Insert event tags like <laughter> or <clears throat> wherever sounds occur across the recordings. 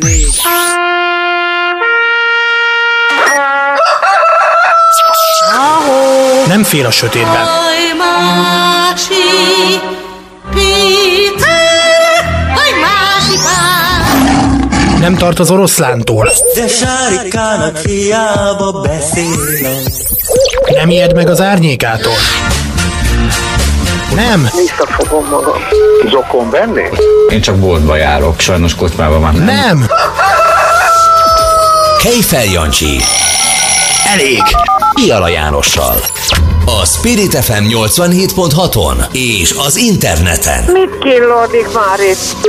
négy. Nem fél a sötétben. Nem tart az oroszlántól. De sárikának hiába beszélek. Nem ijed meg az árnyékától. Nem. Visszafogom magam. Zokon venni? Én csak boltba járok, sajnos kocsmában már nem. Nem. Kejfel Jancsi. Elég. Iala Jánossal. A Spirit FM 87.6-on és az interneten. Mit killódik már itt?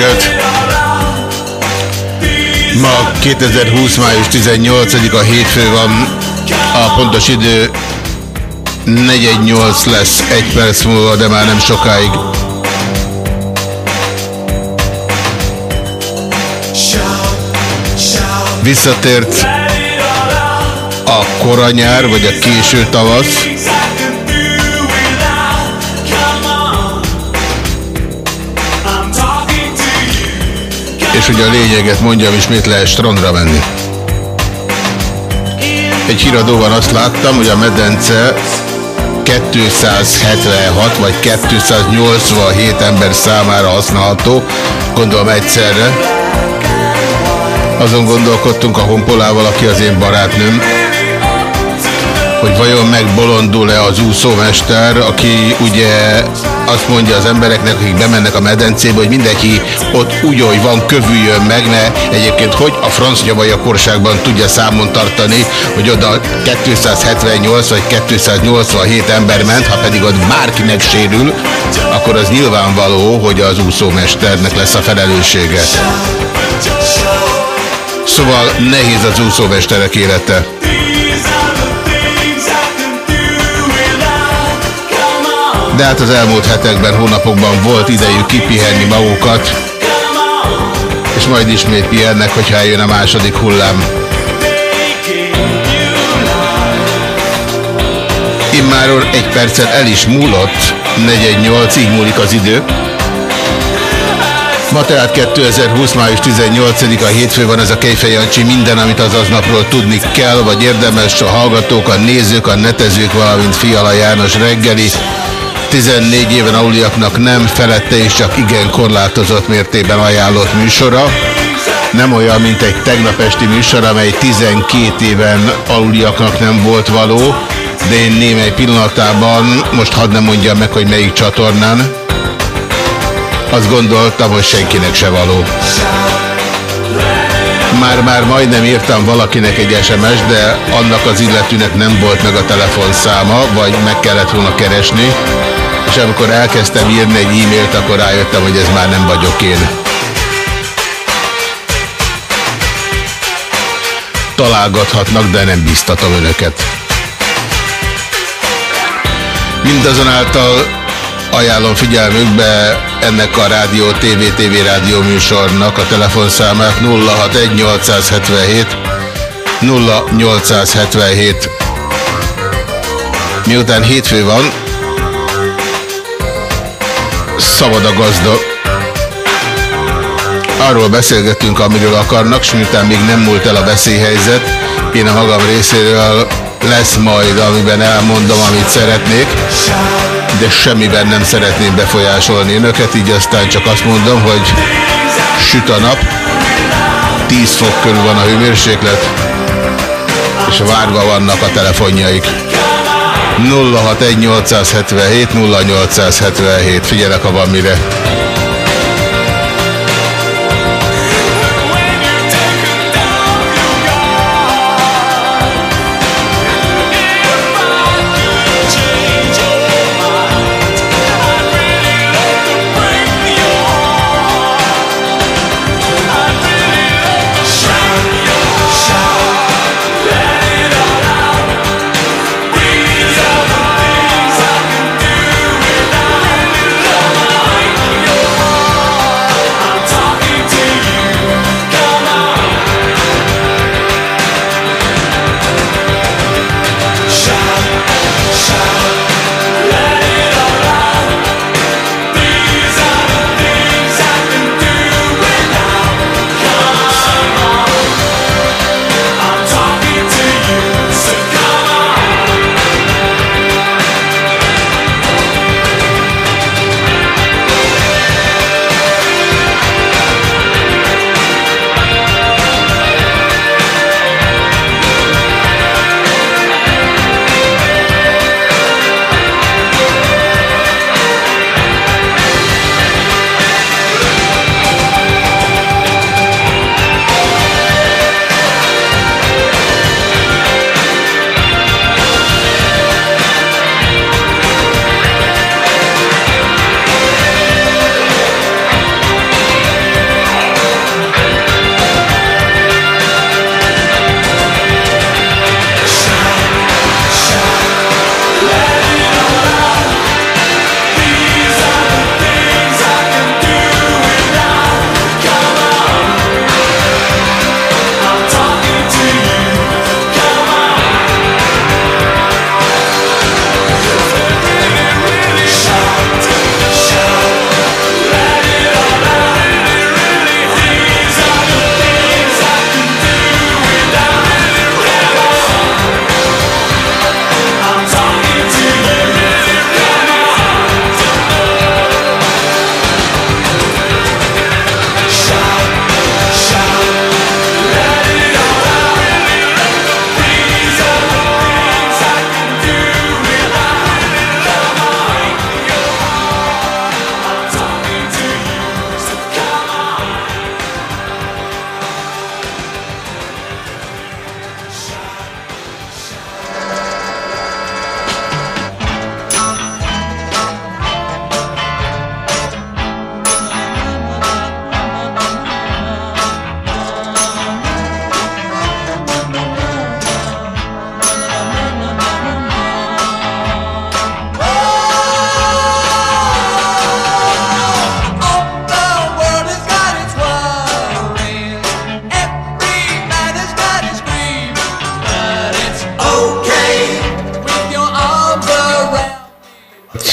Reggelt! Ma 2020. május 18-a hétfő van, a pontos idő 418 lesz egy perc múlva, de már nem sokáig. Visszatért a koranyár, vagy a késő tavasz. Ugye a lényeget mondjam, ismét lehet strandra menni. Egy híradóban azt láttam, hogy a medence 276 vagy 287 ember számára használható, gondolom egyszerre. Azon gondolkodtunk a honpolával, aki az én barátnőm, hogy vajon megbolondul-e az úszómester, aki ugye azt mondja az embereknek, akik bemennek a medencébe, hogy mindenki ott úgy, hogy van, kövüljön meg, mert egyébként hogy a franc korságban tudja számon tartani, hogy oda 278 vagy 287 ember ment, ha pedig ott bárkinek sérül, akkor az nyilvánvaló, hogy az úszómesternek lesz a felelőssége. Szóval nehéz az úszómesterek élete. De hát az elmúlt hetekben, hónapokban volt idejük kipihenni magukat, és majd ismét pihennek, hogyha eljön a második hullám. Immáról egy percet el is múlott, 418, így múlik az idő. Ma tehát 2020. május 18-a hétfő van ez a Kejfej Jancsi, minden, amit az aznapról tudni kell, vagy érdemes a hallgatók, a nézők, a netezők, valamint Fiala János reggeli. 14 éven aluliaknak nem, felette és csak igen korlátozott mértében ajánlott műsora. Nem olyan, mint egy tegnap esti műsor, amely 12 éven aluliaknak nem volt való, de én némely pillanatában, most hadd nem mondjam meg, hogy melyik csatornán, azt gondoltam, hogy senkinek se való. Már-már majdnem írtam valakinek egy SMS, de annak az illetőnek nem volt meg a telefonszáma, vagy meg kellett volna keresni, és amikor elkezdtem írni egy e-mailt, akkor rájöttem, hogy ez már nem vagyok én. Találgathatnak, de nem biztatom önöket. Mindazonáltal ajánlom figyelmükbe ennek a rádió TV TV rádió műsornak a telefonszámát 061 877 0877 Miután hétfő van, szabad a gazda. Arról beszélgettünk, amiről akarnak, és miután még nem múlt el a veszélyhelyzet, én a magam részéről lesz majd, amiben elmondom, amit szeretnék de semmiben nem szeretném befolyásolni önöket, így aztán csak azt mondom, hogy süt a nap, 10 fok körül van a hőmérséklet, és várva vannak a telefonjaik. 061877 0877, figyelek, ha van mire.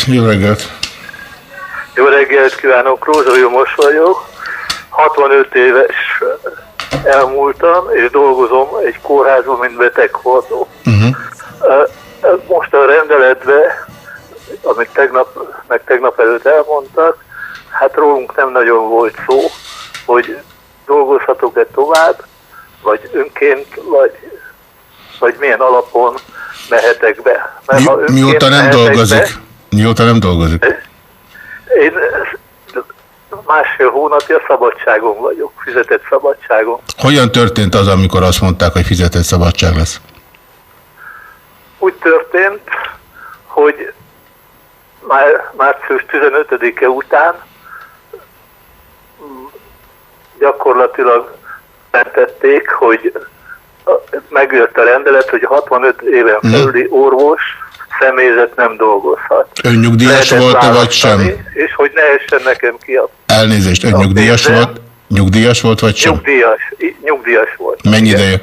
Jó reggelt! Jó reggelt kívánok, Róza Vilmos vagyok. 65 éves elmúltam, és dolgozom egy kórházban, mint beteghordó. Uh-huh. Ö, Most a rendeletbe, amit tegnap, meg tegnap előtt elmondtak, hát rólunk nem nagyon volt szó, hogy dolgozhatok-e tovább, vagy önként, vagy, vagy milyen alapon mehetek be. Mert ha Mi, önként mióta nem dolgozik? Be, Mióta nem dolgozik? én másfél hónapja szabadságon vagyok, fizetett szabadságon. Hogyan történt az, amikor azt mondták, hogy fizetett szabadság lesz? Úgy történt, hogy már március 15-e után gyakorlatilag betették, hogy megjött a rendelet, hogy 65 éven Mhm. felüli orvos személyzet nem dolgozhat. Ön nyugdíjas volt-e, vagy sem? És hogy ne essen nekem ki a Elnézést, ön nyugdíjas pénzem. volt? Nyugdíjas volt, vagy sem? nyugdíjas, nyugdíjas volt. Mennyi Igen. ideje?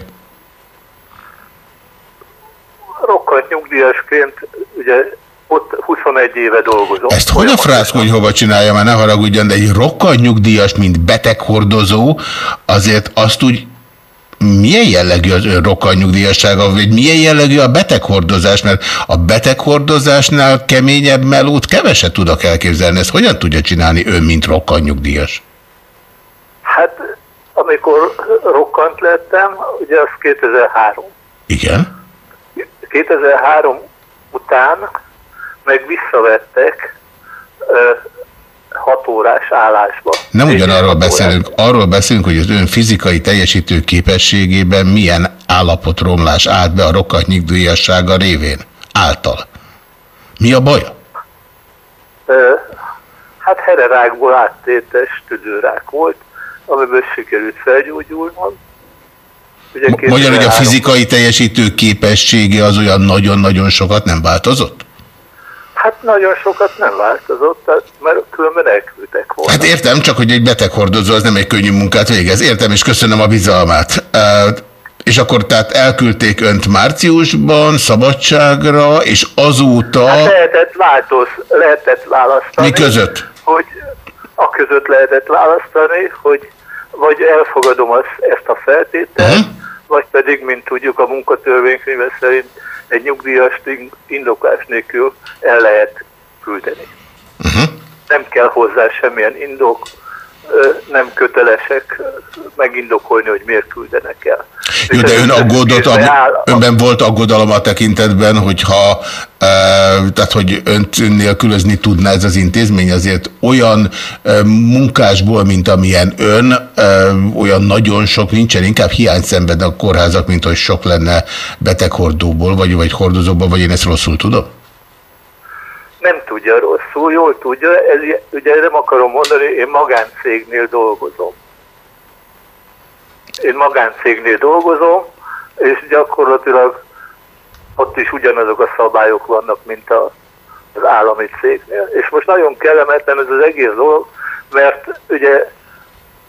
Rokkant nyugdíjasként, ugye ott 21 éve dolgozom. Ezt hogy a frászkó, hogy hova csinálja, már ne haragudjon, de egy rokkal nyugdíjas, mint beteghordozó, azért azt úgy milyen jellegű az ön rokkal nyugdíjassága, vagy milyen jellegű a beteghordozás, mert a beteghordozásnál keményebb melót keveset tudok elképzelni. Ezt hogyan tudja csinálni ön, mint rokkal nyugdíjas? Hát, amikor rokkant lettem, ugye az 2003. Igen? 2003 után meg visszavettek hat órás állásba. Nem ugyanarról beszélünk, arról beszélünk, hogy az ön fizikai teljesítő képességében milyen állapotromlás állt be a rokkant nyugdíjassága révén, által. Mi a baja? Ö, hát hererákból áttétes tüdőrák volt, amiből sikerült felgyógyulnom. Ugye Magyarul, hogy a 2003 fizikai teljesítő képessége az olyan nagyon-nagyon sokat nem változott? Hát nagyon sokat nem változott, mert különben elküldtek volna. Hát értem, csak hogy egy beteghordozó az nem egy könnyű munkát végez. Értem, és köszönöm a bizalmát. Uh, és akkor tehát elküldték önt márciusban szabadságra, és azóta Hát lehetett változ, lehetett választani. mi között? Hogy a között lehetett választani, hogy vagy elfogadom az, ezt a feltételt, Mhm. uh-huh. vagy pedig, mint tudjuk, a munkatörvénykönyve szerint egy nyugdíjast in- indoklás nélkül el lehet küldeni. Uh-huh. Nem kell hozzá semmilyen indok, nem kötelesek megindokolni, hogy miért küldenek el. Jó, de ön aggódott, a- önben volt aggodalom a tekintetben, hogyha, e, tehát hogy önt nélkülözni tudná ez az intézmény, azért olyan e, munkásból, mint amilyen ön, e, olyan nagyon sok nincsen, inkább hiány szenved a kórházak, mint hogy sok lenne beteghordóból, vagy, vagy hordozóból, vagy én ezt rosszul tudom? Nem tudja rosszul, jól tudja, ez, ugye nem akarom mondani, én magáncégnél dolgozom. Én magáncégnél dolgozom, és gyakorlatilag ott is ugyanazok a szabályok vannak, mint a, az állami cégnél. És most nagyon kellemetlen ez az egész dolog, mert ugye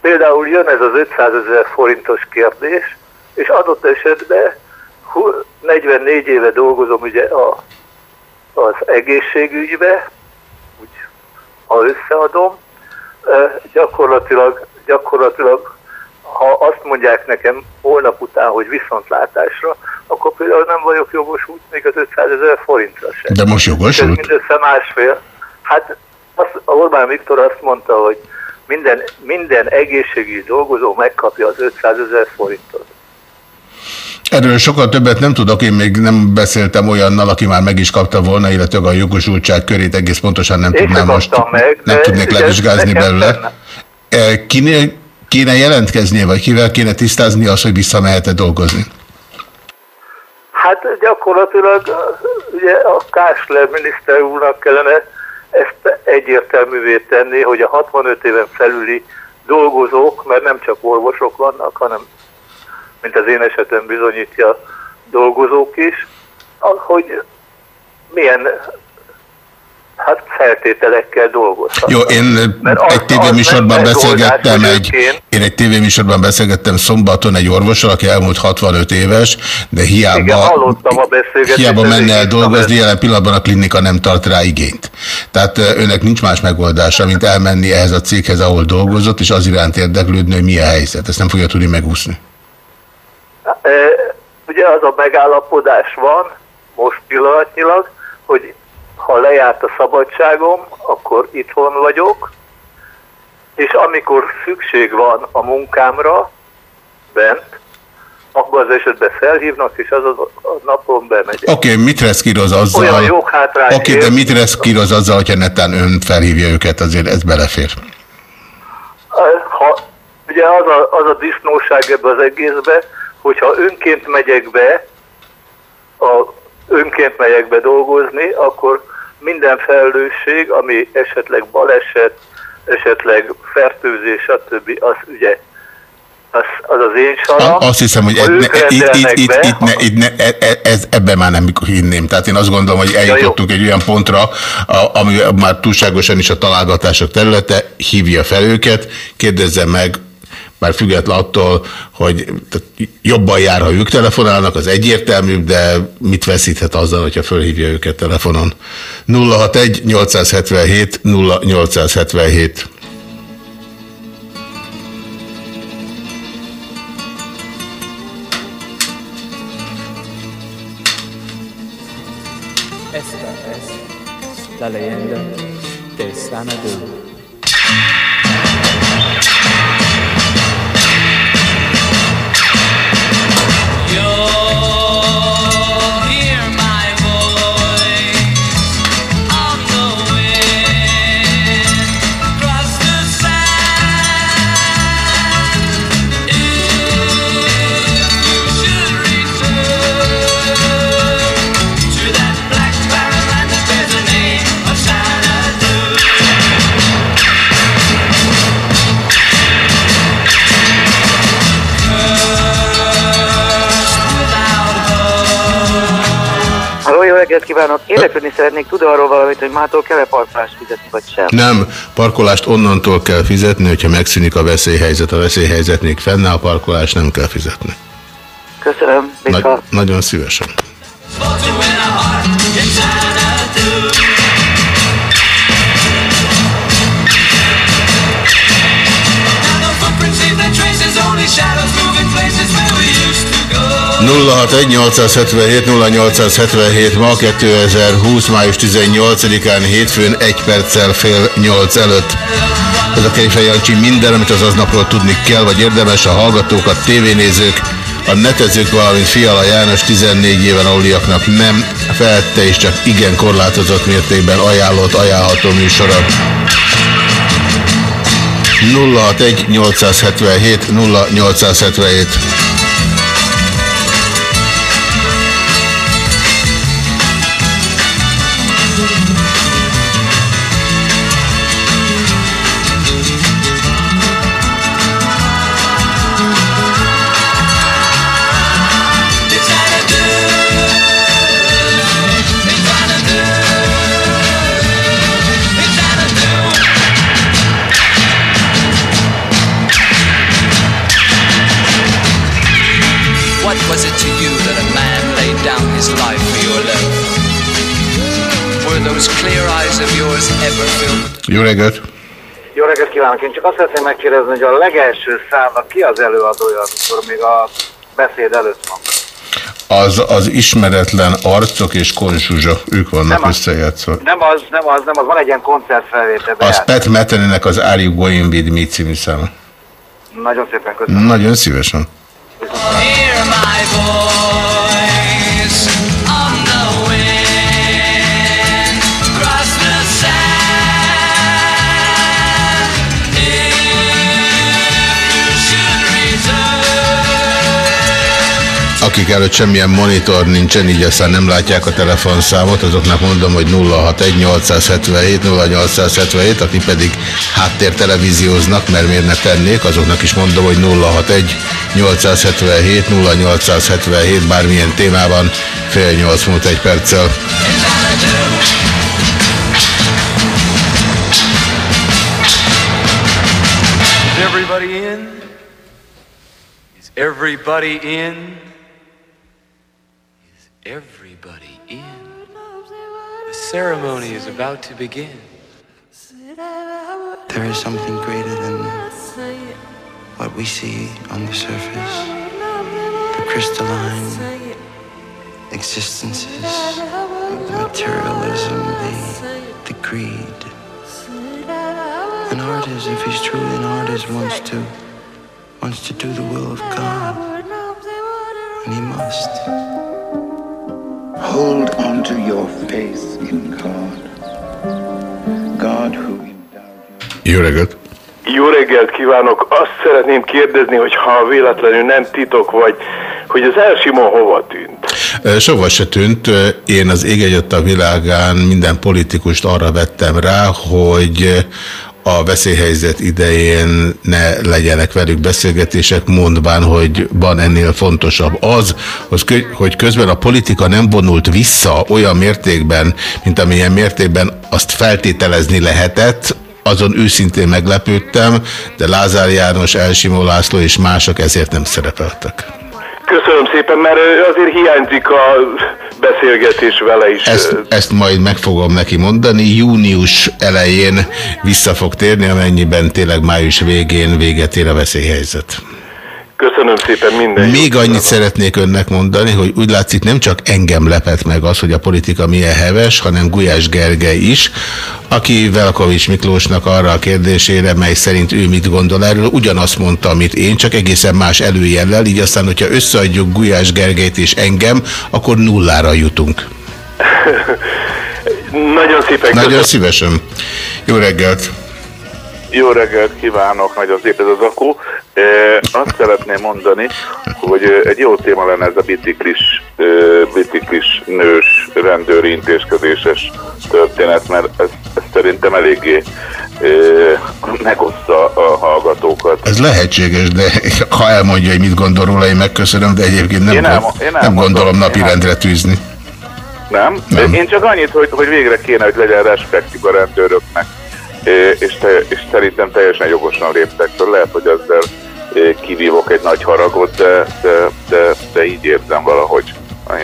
például jön ez az 500 ezer forintos kérdés, és adott esetben hu- 44 éve dolgozom ugye a az egészségügybe, úgy, ha összeadom, gyakorlatilag, gyakorlatilag, ha azt mondják nekem holnap után, hogy viszontlátásra, akkor például nem vagyok jogosult még az 500 ezer forintra sem. De most Ez jogosult? mindössze másfél. Hát azt, Orbán Viktor azt mondta, hogy minden, minden egészségügyi dolgozó megkapja az 500 ezer forintot. Erről sokkal többet nem tudok, én még nem beszéltem olyannal, aki már meg is kapta volna, illetve a jogosultság körét egész pontosan nem Én tudnám most, meg, nem tudnék levizsgázni belőle. benne. E, Kinél kéne jelentkeznie, vagy kivel kéne tisztázni azt, hogy visszamehet-e dolgozni? Hát gyakorlatilag ugye a Kásler miniszter úrnak kellene ezt egyértelművé tenni, hogy a 65 éven felüli dolgozók, mert nem csak orvosok vannak, hanem mint az én esetem bizonyítja dolgozók is, a- hogy milyen hát feltételekkel dolgozhat. Jó, én Mert az- egy tévéműsorban az beszélgettem egy, őként- én egy tévéműsorban beszélgettem szombaton egy orvossal, aki elmúlt 65 éves, de hiába, Igen, a hiába menne el dolgozni, jelen pillanatban a klinika nem tart rá igényt. Tehát ö, önnek nincs más megoldása, mint elmenni ehhez a céghez, ahol dolgozott, és az iránt érdeklődni, hogy mi a helyzet. Ezt nem fogja tudni megúszni. Ugye az a megállapodás van most pillanatnyilag, hogy ha lejárt a szabadságom, akkor itthon vagyok, és amikor szükség van a munkámra bent, abban az esetben felhívnak, és az a napon bemegyek. Oké, okay, mit reszkíroz azzal? Olyan joghátrány Oké, okay, de mit reszkíroz azzal, hogyha netán ön felhívja őket, azért ez belefér. Ha, ugye az a, az a disznóság ebbe az egészbe, hogyha önként megyek be, a, önként megyek be dolgozni, akkor minden felelősség, ami esetleg baleset, esetleg fertőzés, stb. az ugye az az, az én saram. A- Azt hiszem, hogy ed, ne, itt, itt, itt, be, itt, ne, itt ne, e- e- ez, ebben már nem hinném. Tehát én azt gondolom, hogy eljutottunk egy olyan pontra, a, ami már túlságosan is a találgatások területe, hívja fel őket, kérdezze meg, már független attól, hogy jobban jár, ha ők telefonálnak, az egyértelműbb, de mit veszíthet azzal, hogyha fölhívja őket telefonon. 061 877 0877 Esta es la leyenda de Xanadu. Kívánok! Érdeklődni szeretnék, tud arról valamit, hogy mától kell-e parkolást fizetni, vagy sem? Nem, parkolást onnantól kell fizetni, hogyha megszűnik a veszélyhelyzet. A veszélyhelyzet még fennáll, a parkolást nem kell fizetni. Köszönöm, Nagy, Vika. nagyon szívesen. Shadows 061 0877 ma 2020. május 18-án hétfőn egy perccel fél nyolc előtt. Ez a Kejfej Jancsi minden, amit az aznapról tudni kell, vagy érdemes a hallgatók, a tévénézők, a netezők, valamint Fiala János 14 éven aluliaknak nem felette és csak igen korlátozott mértékben ajánlott, ajánlható műsora. 061 877 0877 was it to you that a man laid down his life for your love? Were those clear eyes of yours ever filled Jó reggelt! Jó reggelt kívánok! Én csak azt szeretném megkérdezni, hogy a legelső számnak ki az előadója, amikor még a beszéd előtt van? Az, az ismeretlen arcok és konzsuzsa, ők vannak Nem az. összejátszva. Nem az, nem az, nem az, van egy ilyen koncertfelvétel. Az bejárt. Pat Metheny-nek az Are You Going With Me című száma. Nagyon szépen köszönöm. Nagyon szívesen. Hear my voice akik előtt semmilyen monitor nincsen, így aztán nem látják a telefonszámot, azoknak mondom, hogy 061877 0877, akik pedig háttértelevízióznak, mert miért ne tennék, azoknak is mondom, hogy 061 877 0877 bármilyen témában fél nyolc múlt egy perccel. Is everybody in? Is everybody in? The ceremony is about to begin. There is something greater than what we see on the surface. The crystalline existences the materialism, the, the greed. An artist, if he's truly an artist, wants to wants to do the will of God. And he must. Hold on to your faith in God. God who Jó reggelt! Jó reggelt kívánok! Azt szeretném kérdezni, hogy ha véletlenül nem titok vagy, hogy az Elsimon hova tűnt? Sova se tűnt. Én az ég a világán minden politikust arra vettem rá, hogy a veszélyhelyzet idején ne legyenek velük beszélgetések, mondván, hogy van ennél fontosabb. Az, hogy közben a politika nem vonult vissza olyan mértékben, mint amilyen mértékben azt feltételezni lehetett, azon őszintén meglepődtem, de Lázár János, Elsimó László és mások ezért nem szerepeltek. Köszönöm szépen, mert azért hiányzik a beszélgetés vele is. Ezt, ezt majd meg fogom neki mondani. Június elején vissza fog térni, amennyiben tényleg május végén véget ér a veszélyhelyzet. Köszönöm szépen minden Még annyit szeretnék önnek mondani, hogy úgy látszik nem csak engem lepett meg az, hogy a politika milyen heves, hanem Gulyás Gergely is, aki Velkovics Miklósnak arra a kérdésére, mely szerint ő mit gondol erről, ugyanazt mondta, amit én, csak egészen más előjellel, így aztán, hogyha összeadjuk Gulyás Gergelyt és engem, akkor nullára jutunk. <laughs> Nagyon szépen Nagyon köszön. szívesen. Jó reggelt! Jó reggelt kívánok, nagyon szép ez az akó. E, azt szeretném mondani, hogy egy jó téma lenne ez a biciklis, e, biciklis nős rendőri intézkedéses történet, mert ez, ez szerintem eléggé e, megoszta a hallgatókat. Ez lehetséges, de ha elmondja, hogy mit gondol róla, én megköszönöm, de egyébként nem, én én nem gondolom napirendre tűzni. Nem? nem? Én csak annyit, hogy, hogy végre kéne, hogy legyen respektív a rendőröknek és, te, és szerintem teljesen jogosan léptek föl. Lehet, hogy ezzel kivívok egy nagy haragot, de, de, de, de így érzem valahogy.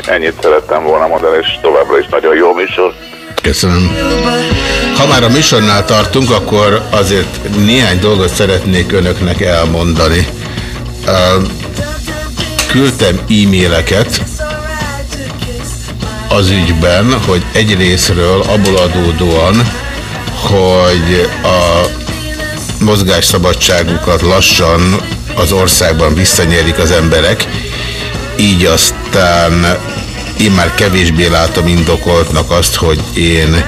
Ennyit szerettem volna mondani, és továbbra is nagyon jó műsor. Köszönöm. Ha már a műsornál tartunk, akkor azért néhány dolgot szeretnék önöknek elmondani. Küldtem e-maileket az ügyben, hogy egyrésztről abból adódóan, hogy a mozgásszabadságukat lassan az országban visszanyerik az emberek, így aztán én már kevésbé látom indokoltnak azt, hogy én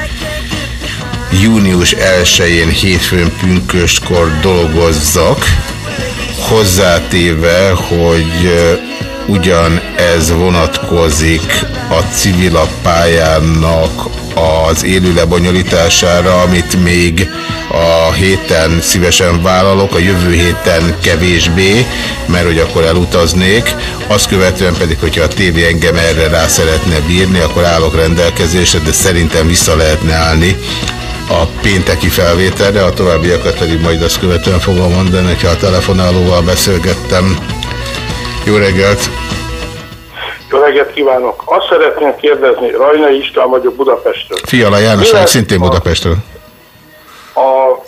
június 1-én hétfőn pünköstkor dolgozzak, hozzátéve, hogy ugyan ez vonatkozik a civilap pályának az élő lebonyolítására, amit még a héten szívesen vállalok, a jövő héten kevésbé, mert hogy akkor elutaznék. Azt követően pedig, hogyha a tévé engem erre rá szeretne bírni, akkor állok rendelkezésre, de szerintem vissza lehetne állni a pénteki felvételre, a továbbiakat pedig majd azt követően fogom mondani, hogyha a telefonálóval beszélgettem. Jó reggelt! Jó reggelt kívánok! Azt szeretném kérdezni, Rajnai István vagyok Budapestről. Fiala János, vagy szintén Budapestről. A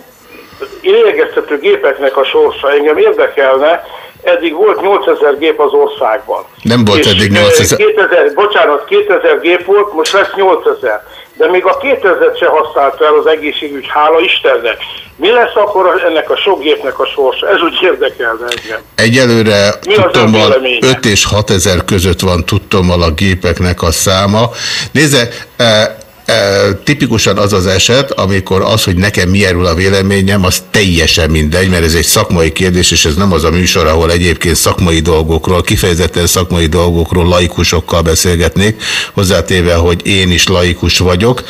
idegeztető gépeknek a sorsa engem érdekelne, eddig volt 8000 gép az országban. Nem volt és eddig 8000. 2000, bocsánat, 2000 gép volt, most lesz 8000 de még a 2000 se használta el az egészségügy, hála Istennek. Mi lesz akkor ennek a sok gépnek a sorsa? Ez úgy érdekel engem. Egyelőre tudtommal 5 és 6 ezer között van tudtommal a gépeknek a száma. Nézze, e Tipikusan az az eset, amikor az, hogy nekem mi erről a véleményem, az teljesen mindegy, mert ez egy szakmai kérdés, és ez nem az a műsor, ahol egyébként szakmai dolgokról, kifejezetten szakmai dolgokról laikusokkal beszélgetnék, hozzátéve, hogy én is laikus vagyok.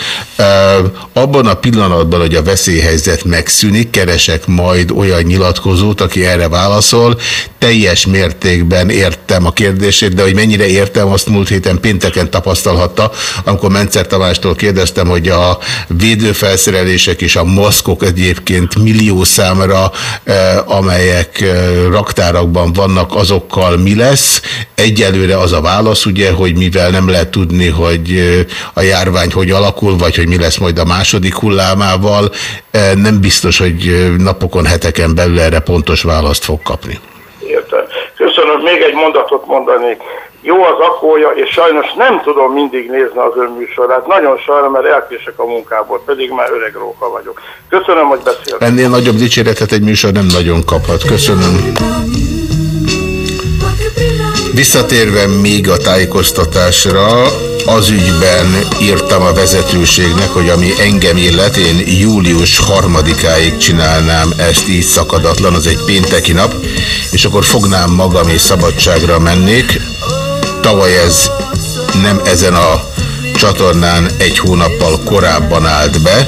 Abban a pillanatban, hogy a veszélyhelyzet megszűnik, keresek majd olyan nyilatkozót, aki erre válaszol. Teljes mértékben értem a kérdését, de hogy mennyire értem, azt múlt héten pénteken tapasztalhatta, amikor Mencer Tamástól kérdeztem, hogy a védőfelszerelések és a maszkok egyébként millió számra, amelyek raktárakban vannak, azokkal mi lesz. Egyelőre az a válasz, ugye, hogy mivel nem lehet tudni, hogy a járvány hogy alakul, vagy hogy mi lesz majd a második hullámával, nem biztos, hogy napokon, heteken belül erre pontos választ fog kapni. Értem. Köszönöm, még egy mondatot mondanék. Jó az akója, és sajnos nem tudom mindig nézni az ön műsorát. Nagyon sajnálom, mert elkések a munkából, pedig már öreg róka vagyok. Köszönöm, hogy beszélt. Ennél nagyobb dicséretet egy műsor nem nagyon kaphat. Köszönöm. Visszatérve még a tájékoztatásra, az ügyben írtam a vezetőségnek, hogy ami engem illet, én július harmadikáig csinálnám ezt így szakadatlan, az egy pénteki nap, és akkor fognám magam és szabadságra mennék. Tavaly ez nem ezen a csatornán egy hónappal korábban állt be,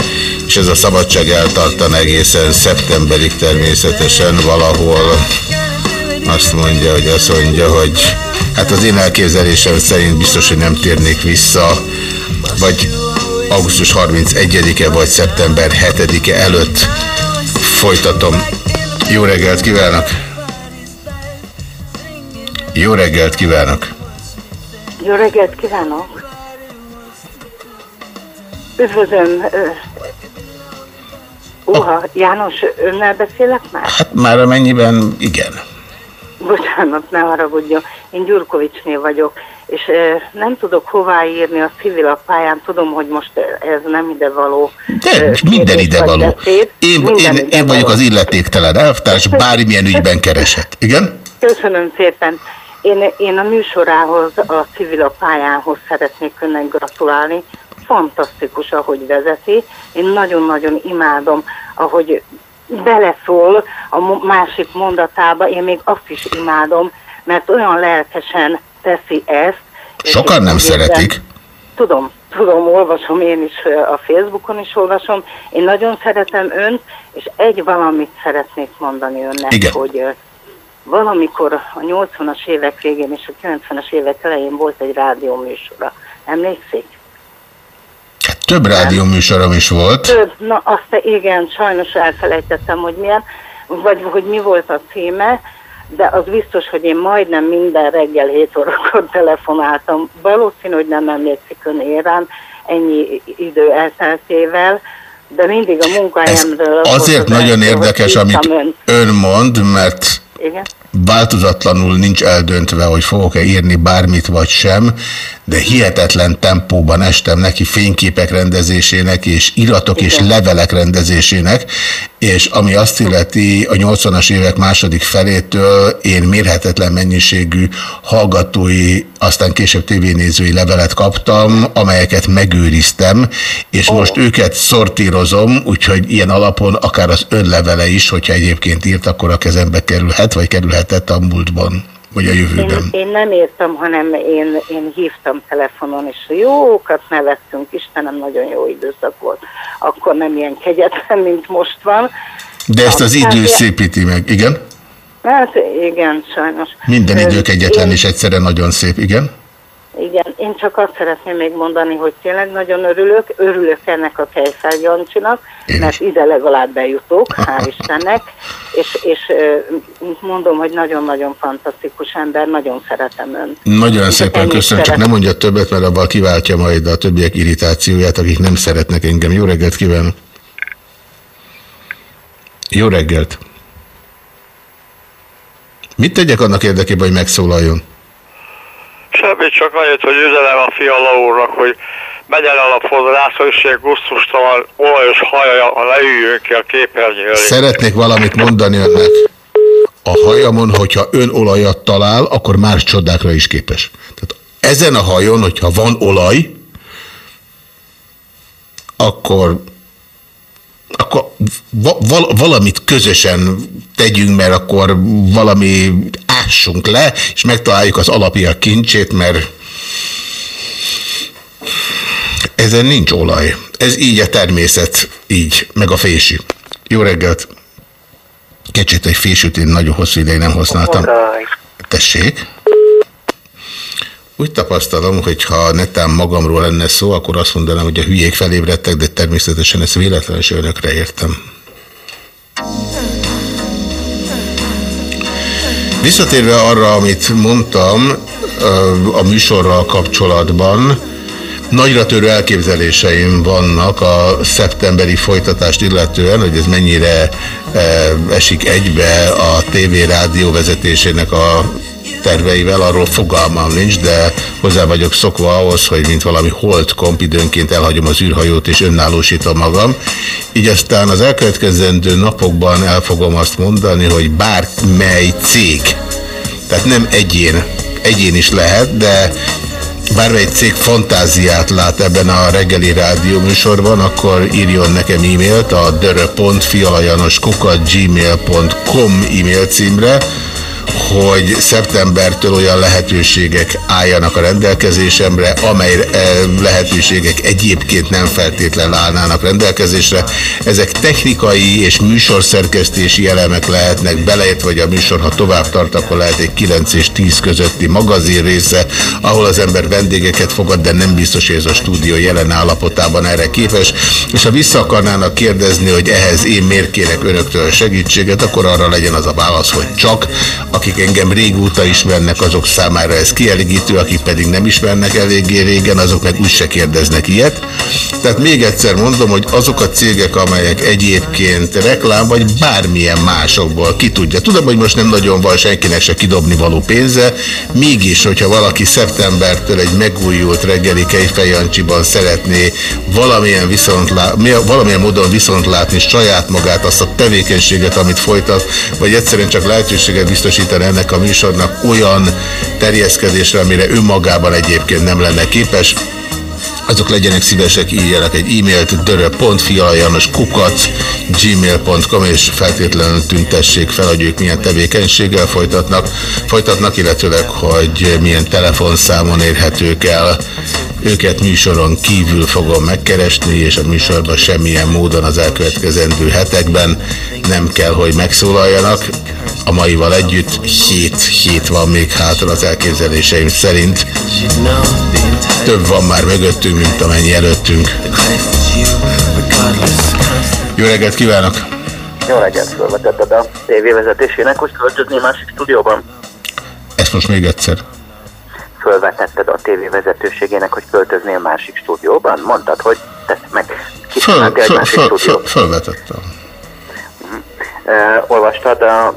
és ez a szabadság eltartan egészen szeptemberig természetesen valahol azt mondja, hogy azt mondja, hogy hát az én elképzelésem szerint biztos, hogy nem térnék vissza, vagy augusztus 31-e vagy szeptember 7-e előtt folytatom. Jó reggelt kívánok! Jó reggelt kívánok! Jó reggelt kívánok! Üdvözlöm! Uha, János, önnel beszélek már? Hát már amennyiben igen. Bocsánat, ne haragudjon. Én Gyurkovicsnél vagyok, és nem tudok hová írni a civil pályán. Tudom, hogy most ez nem ide való. De minden ide való. Én, minden én, én vagyok az illetéktelen elvtárs, bármilyen ügyben keresett. Igen? Köszönöm szépen. Én, én a műsorához, a civil pályához szeretnék önnek gratulálni. Fantasztikus, ahogy vezeti. Én nagyon-nagyon imádom, ahogy beleszól a másik mondatába, én még azt is imádom, mert olyan lelkesen teszi ezt. Sokan nem szeretik. Tudom, tudom, olvasom én is, a Facebookon is olvasom. Én nagyon szeretem önt, és egy valamit szeretnék mondani önnek, Igen. hogy valamikor a 80-as évek végén és a 90-es évek elején volt egy rádióműsora. Emlékszik? Több rádióműsorom is volt. Több, na azt igen, sajnos elfelejtettem, hogy milyen, vagy hogy mi volt a címe, de az biztos, hogy én majdnem minden reggel 7 órakor telefonáltam. Valószínű, hogy nem emlékszik ön érán ennyi idő elteltével, de mindig a munkahelyemről... Azért nagyon érdekes, amit ön mond, mert Igen? Változatlanul nincs eldöntve, hogy fogok-e írni bármit vagy sem, de hihetetlen tempóban estem neki fényképek rendezésének, és iratok Igen. és levelek rendezésének, és ami azt illeti a 80-as évek második felétől én mérhetetlen mennyiségű hallgatói, aztán később tévénézői levelet kaptam, amelyeket megőriztem, és oh. most őket szortírozom, úgyhogy ilyen alapon akár az önlevele is, hogyha egyébként írt, akkor a kezembe kerülhet, vagy kerülhetett a múltban vagy a jövőben? Én, én nem értem, hanem én, én hívtam telefonon, és jókat nevettünk, Istenem, nagyon jó időszak volt. Akkor nem ilyen kegyetlen, mint most van. De ezt az idő szépíti meg, igen? Hát igen, sajnos. Minden idők egyetlen és egyszerre nagyon szép, igen? Igen, én csak azt szeretném még mondani, hogy tényleg nagyon örülök, örülök ennek a Kejfel Jancsinak, mert ide legalább bejutok, hál' Istennek, és, és mondom, hogy nagyon-nagyon fantasztikus ember, nagyon szeretem önt. Nagyon szépen köszönöm, csak nem mondja többet, mert abban kiváltja majd a többiek irritációját, akik nem szeretnek engem. Jó reggelt kívánok! Jó reggelt! Mit tegyek annak érdekében, hogy megszólaljon? Semmit, csak annyit, hogy üzenem a fiala úrnak, hogy megyen el a ilyen gusztustalan olajos haja, ha leüljön ki a képernyőre. Szeretnék valamit mondani önnek. A hajamon, hogyha ön olajat talál, akkor más csodákra is képes. Tehát ezen a hajon, hogyha van olaj, akkor akkor val valamit közösen tegyünk, mert akkor valami ássunk le, és megtaláljuk az alapja kincsét, mert ezen nincs olaj. Ez így a természet, így, meg a fési. Jó reggelt! Kecsét egy fésűt én nagyon hosszú ideig nem használtam. Tessék? Úgy tapasztalom, hogy ha netán magamról lenne szó, akkor azt mondanám, hogy a hülyék felébredtek, de természetesen ezt véletlenül önökre értem. Visszatérve arra, amit mondtam a műsorral kapcsolatban, Nagyra törő elképzeléseim vannak a szeptemberi folytatást illetően, hogy ez mennyire esik egybe a TV rádió vezetésének a terveivel, arról fogalmam nincs, de hozzá vagyok szokva ahhoz, hogy mint valami holdkomp időnként elhagyom az űrhajót és önállósítom magam. Így aztán az elkövetkezendő napokban el fogom azt mondani, hogy bármely cég, tehát nem egyén, egyén is lehet, de bármely cég fantáziát lát ebben a reggeli rádió műsorban, akkor írjon nekem e-mailt a dörö.fialajanoskukat.gmail.com e-mail címre, hogy szeptembertől olyan lehetőségek álljanak a rendelkezésemre, amely eh, lehetőségek egyébként nem feltétlenül állnának rendelkezésre. Ezek technikai és műsorszerkesztési elemek lehetnek, beleért vagy a műsor, ha tovább tart, akkor lehet egy 9 és 10 közötti magazin része, ahol az ember vendégeket fogad, de nem biztos, hogy ez a stúdió jelen állapotában erre képes. És ha vissza akarnának kérdezni, hogy ehhez én miért kérek önöktől segítséget, akkor arra legyen az a válasz, hogy csak akik engem régóta ismernek, azok számára ez kielégítő, akik pedig nem ismernek eléggé régen, azok meg úgy se kérdeznek ilyet. Tehát még egyszer mondom, hogy azok a cégek, amelyek egyébként reklám, vagy bármilyen másokból ki tudja. Tudom, hogy most nem nagyon van senkinek se kidobni való pénze, mégis, hogyha valaki szeptembertől egy megújult reggeli Kejfejancsiban szeretné valamilyen, viszont lá, valamilyen módon viszont látni saját magát, azt a tevékenységet, amit folytat, vagy egyszerűen csak lehetőséget biztosít biztosítani ennek a műsornak olyan terjeszkedésre, amire önmagában egyébként nem lenne képes, azok legyenek szívesek, írjanak egy e-mailt dörö.fialajanoskukac gmail.com és feltétlenül tüntessék fel, hogy ők milyen tevékenységgel folytatnak, folytatnak, illetőleg, hogy milyen telefonszámon érhetők el. Őket műsoron kívül fogom megkeresni, és a műsorban semmilyen módon az elkövetkezendő hetekben nem kell, hogy megszólaljanak. A maival együtt 7 hét van még hátra az elképzeléseim szerint. Több van már mögöttünk, mint amennyi előttünk. Jó reggelt kívánok! Jó reggelt, felvetetted a tévévezetésének, hogy költözni másik stúdióban? Ezt most még egyszer. Fölvetetted a tévévezetőségének, hogy költöznél másik stúdióban? Mondtad, hogy tett meg. Föl, föl, föl, föl, fölvetettem. Uh, olvastad a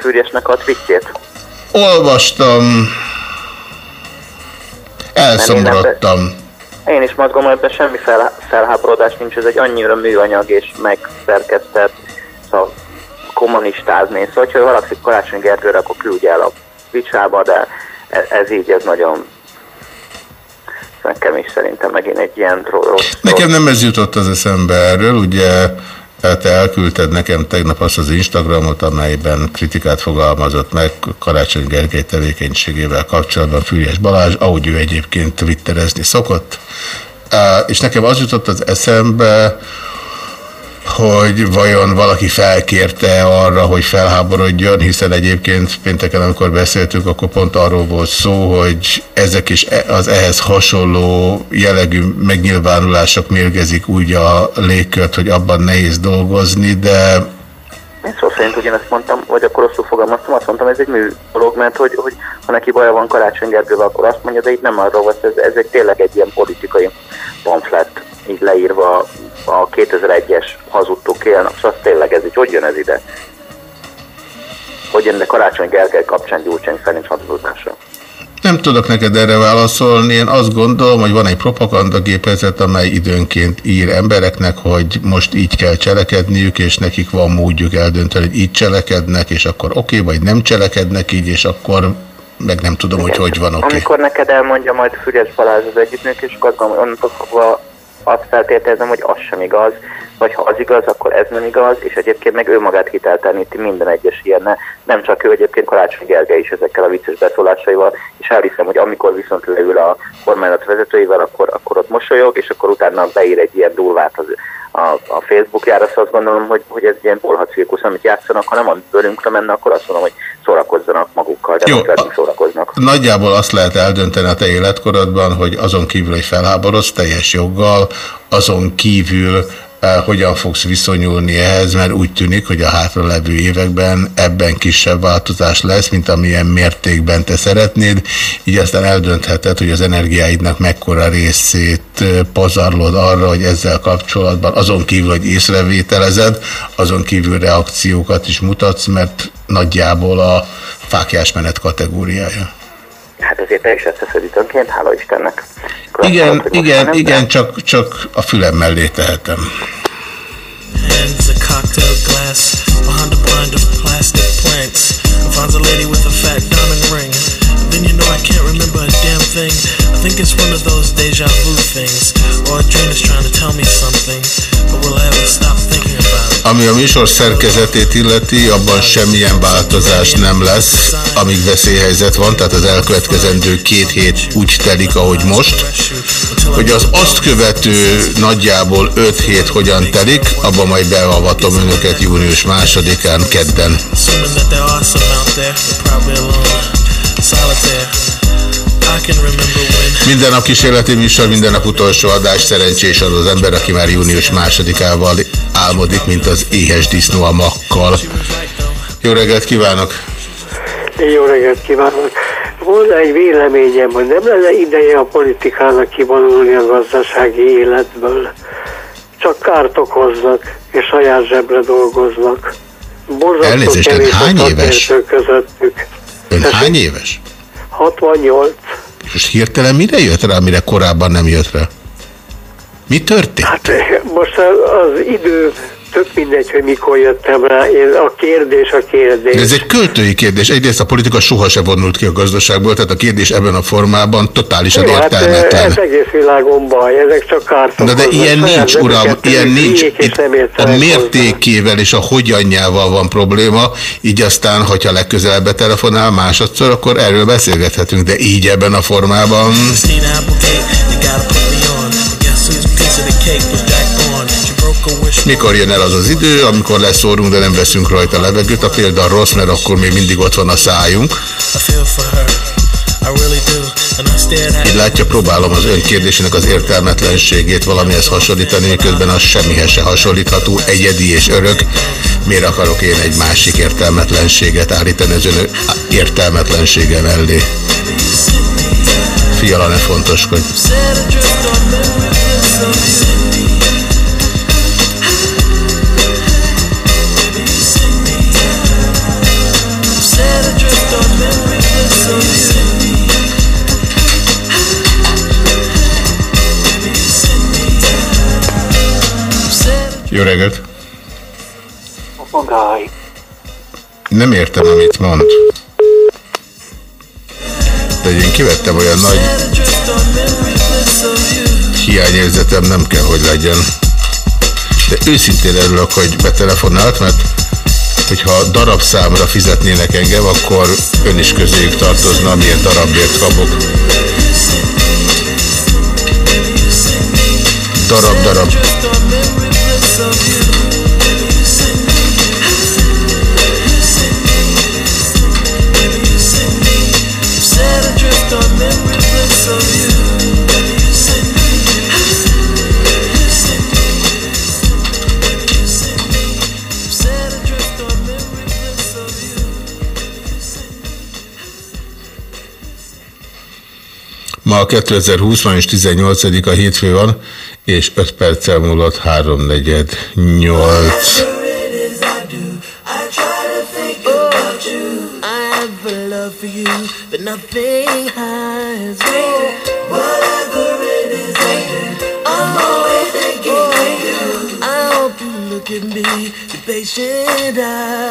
Fűrjesnek a tweetjét? Olvastam. Elszomorodtam. Én is mozgom, ebben semmi fel, felháborodás nincs, ez egy annyira műanyag és megszerkesztett, szóval kommunistázni. Szóval, hogyha valaki Karácsony Gergőre, akkor küldje el a picsába, de ez, ez így, ez nagyon nekem is szerintem megint egy ilyen rossz... Nekem nem ez jutott az eszembe erről, ugye te elküldted nekem tegnap azt az Instagramot, amelyben kritikát fogalmazott meg Karácsony Gergely tevékenységével kapcsolatban Fűrjes Balázs, ahogy ő egyébként twitterezni szokott. És nekem az jutott az eszembe, hogy vajon valaki felkérte arra, hogy felháborodjon, hiszen egyébként pénteken, amikor beszéltünk, akkor pont arról volt szó, hogy ezek is e- az ehhez hasonló jellegű megnyilvánulások mérgezik úgy a légkört, hogy abban nehéz dolgozni, de én szó szerint ugyanezt mondtam, vagy akkor rosszul fogalmaztam, azt mondtam, ez egy mű dolog, mert hogy, hogy ha neki baja van Karácsony Gergővel, akkor azt mondja, de itt nem arról volt, ez, ez egy tényleg egy ilyen politikai pamflet, így leírva a 2001-es hazudtuk élnek, szóval tényleg ez így, hogy jön ez ide? Hogy jön de Karácsony Gergely kapcsán Gyurcsány Ferenc hazudásra? Nem tudok neked erre válaszolni. Én azt gondolom, hogy van egy propagandagépezet, amely időnként ír embereknek, hogy most így kell cselekedniük, és nekik van módjuk eldönteni, hogy így cselekednek, és akkor oké, okay, vagy nem cselekednek így, és akkor meg nem tudom, hogy hogy van oké. Okay. Amikor neked elmondja majd Füriás Balázs az együttműködés, gondolom, onnantól fogva azt feltételezem, hogy az sem igaz, vagy ha az igaz, akkor ez nem igaz, és egyébként meg ő magát hitelteleníti minden egyes ilyenne, nem csak ő, egyébként Karácsony Gergely is ezekkel a vicces beszólásaival, és elhiszem, hogy amikor viszont leül a kormányzat vezetőivel, akkor, akkor ott mosolyog, és akkor utána beír egy ilyen durvát az, a, a Facebookjára, szóval azt gondolom, hogy, hogy ez ilyen bolha cirkusz, amit játszanak, ha nem a bőrünkre menne, akkor azt mondom, hogy szórakozzanak magukkal, de Jó, velünk szórakoznak. Nagyjából azt lehet eldönteni a te életkorodban, hogy azon kívül, hogy felháborodsz teljes joggal, azon kívül hogyan fogsz viszonyulni ehhez, mert úgy tűnik, hogy a hátralevő években ebben kisebb változás lesz, mint amilyen mértékben te szeretnéd, így aztán eldöntheted, hogy az energiáidnak mekkora részét pazarlod arra, hogy ezzel kapcsolatban azon kívül, hogy észrevételezed, azon kívül reakciókat is mutatsz, mert nagyjából a fákjás menet kategóriája. Hát ezért te is ezt teszed időnként, hála Istennek. Igen, hogy igen, nem, igen, csak, csak a fülem mellé tehetem. Hands a cocktail glass behind a blind of plastic plants. Finds a lady with a fat diamond ring. Then you know I can't remember a damn thing. I think it's one of those deja vu things. Or a dream is trying to tell me something. But will I ever stop thinking about it? Ami a műsor szerkezetét illeti, abban semmilyen változás nem lesz, amíg veszélyhelyzet van, tehát az elkövetkezendő két hét úgy telik, ahogy most. Hogy az azt követő nagyjából öt hét hogyan telik, abban majd beavatom önöket június másodikán, kedden. I can remember when. Minden nap kísérleti műsor, minden nap utolsó adás, szerencsés az az ember, aki már június másodikával álmodik, mint az éhes disznó a makkal. Jó reggelt kívánok! Jó reggelt kívánok! Volna egy véleményem, hogy nem lenne ideje a politikának kivonulni a gazdasági életből. Csak kárt okoznak, és saját zsebre dolgoznak. Borzasztó Elnézést, ön hány éves? közöttük. Ön hány éves? 68. Most hirtelen mire jött rá, amire korábban nem jött rá? Mi történt? Hát most az idő tök mindegy, hogy mikor jöttem rá. Én, a kérdés a kérdés. De ez egy költői kérdés. Egyrészt a politika sohasem vonult ki a gazdaságból, tehát a kérdés ebben a formában totálisan Jó, hát értelmetlen. ez egész világon baj, ezek csak kárt Na de okoznak. ilyen nincs, uram, ilyen nincs. Itt a mértékével és a hogyanjával van probléma, így aztán, hogyha legközelebb betelefonál másodszor, akkor erről beszélgethetünk, de így ebben a formában. Mikor jön el az az idő, amikor leszórunk, de nem veszünk rajta levegőt, a példa rossz, mert akkor még mindig ott van a szájunk. Így látja, próbálom az ön kérdésének az értelmetlenségét valamihez hasonlítani, miközben az semmihez se hasonlítható, egyedi és örök. Miért akarok én egy másik értelmetlenséget állítani az ön értelmetlensége mellé? Fiala, ne fontoskodj. Jó reggelt! Nem értem, amit mond. De én kivettem olyan nagy hiányérzetem nem kell, hogy legyen. De őszintén örülök, hogy betelefonált, mert hogyha darabszámra fizetnének engem, akkor ön is közéjük tartozna, amilyen darabért kapok. Darab, darab. Ma 2020, május 18-a hétfő van, és 5 perccel múlott 3.48. I have a love for you, but patient. I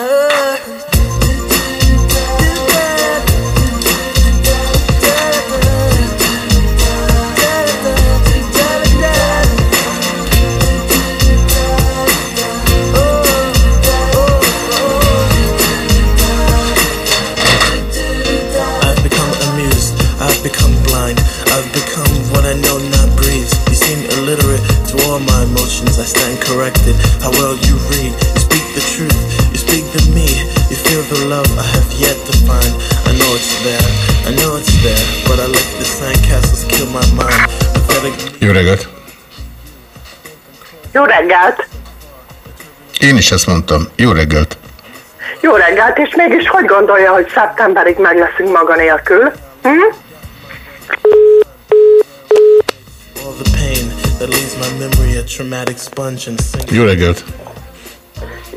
reggelt! Én is ezt mondtam. Jó reggelt! Jó reggelt, és mégis hogy gondolja, hogy szeptemberig meg leszünk maga nélkül? Hm? Jó reggelt!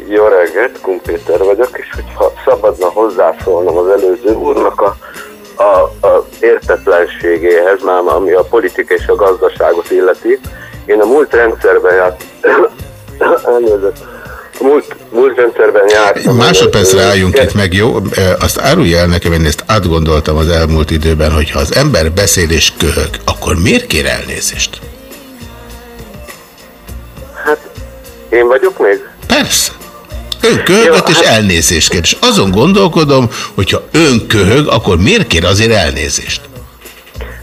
Jó reggelt, Kun Péter vagyok, és hogyha szabadna hozzászólnom az előző úrnak a, a, a értetlenségéhez, már ami a politika és a gazdaságot illeti. Én a múlt rendszerben elnézést, múlt, múlt rendszerben jártam. Másodpercre álljunk itt meg, jó? Azt árulja el nekem, én ezt átgondoltam az elmúlt időben, hogy ha az ember beszél és köhög, akkor miért kér elnézést? Én vagyok még? Persze. Ön köhögött és elnézést kér. És azon gondolkodom, hogyha ön köhög, akkor miért kér azért elnézést?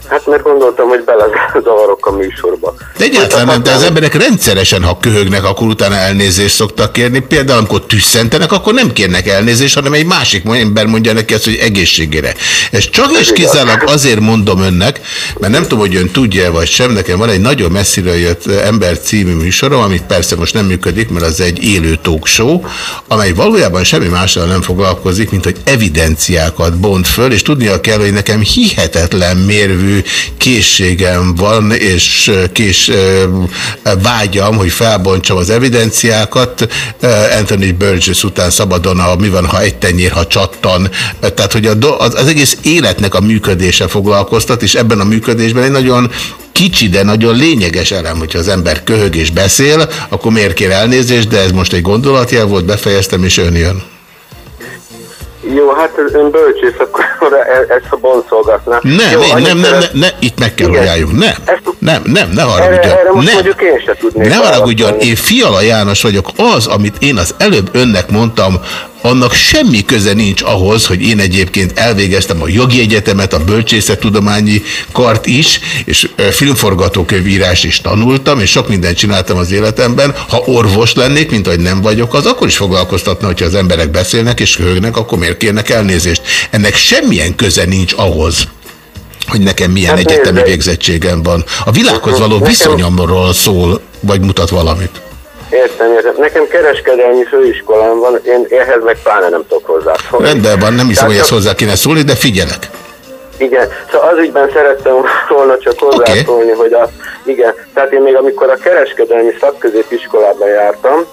Hát mert gondoltam, hogy belezavarok a műsorba. De egyáltalán nem, de az emberek rendszeresen, ha köhögnek, akkor utána elnézést szoktak kérni. Például, amikor tüsszentenek, akkor nem kérnek elnézést, hanem egy másik ember mondja neki ezt, hogy egészségére. Ez csak és kizárólag azért mondom önnek, mert nem tudom, hogy ön tudja vagy sem, nekem van egy nagyon messziről jött ember című műsorom, amit persze most nem működik, mert az egy élő talk show, amely valójában semmi mással nem foglalkozik, mint hogy evidenciákat bont föl, és tudnia kell, hogy nekem hihetetlen mérvű készségem van, és kés vágyam, hogy felbontsam az evidenciákat. Anthony Burgess után szabadon a mi van, ha egy tenyér, ha csattan. Tehát, hogy a, az, az egész életnek a működése foglalkoztat, és ebben a működésben egy nagyon kicsi, de nagyon lényeges elem, hogyha az ember köhög és beszél, akkor miért kér elnézést, de ez most egy gondolatjel volt, befejeztem, és ön jön. Jó, hát ön bölcsész, akkor <laughs> e- ezt a boncolgatná. Nem, Jó, én, nem, nem, nem, ne, itt meg kell, hogy álljunk. Nem, nem, nem, ne Erre, haragudjon. erre most Nem. mondjuk én se tudnék Ne haragudjon, én Fiala János vagyok. Az, amit én az előbb önnek mondtam, annak semmi köze nincs ahhoz, hogy én egyébként elvégeztem a jogi egyetemet, a bölcsészettudományi kart is, és filmforgatókönyvírás is tanultam, és sok mindent csináltam az életemben. Ha orvos lennék, mint hogy nem vagyok, az akkor is foglalkoztatna, hogyha az emberek beszélnek és köhögnek, akkor miért kérnek elnézést. Ennek semmilyen köze nincs ahhoz, hogy nekem milyen Hát egyetemi nézd, végzettségem van. A világhoz való viszonyomról szól, vagy mutat valamit. Értem, értem. Nekem kereskedelmi főiskolám van, én ehhez meg pláne nem tudok hozzászólni. Rendben van, nem hiszem, hogy ezt hozzá kéne szólni, de figyelek. Igen, szóval az ügyben szerettem volna csak hozzászólni, hogy a, igen, tehát én még amikor a kereskedelmi szakközépiskolában jártam,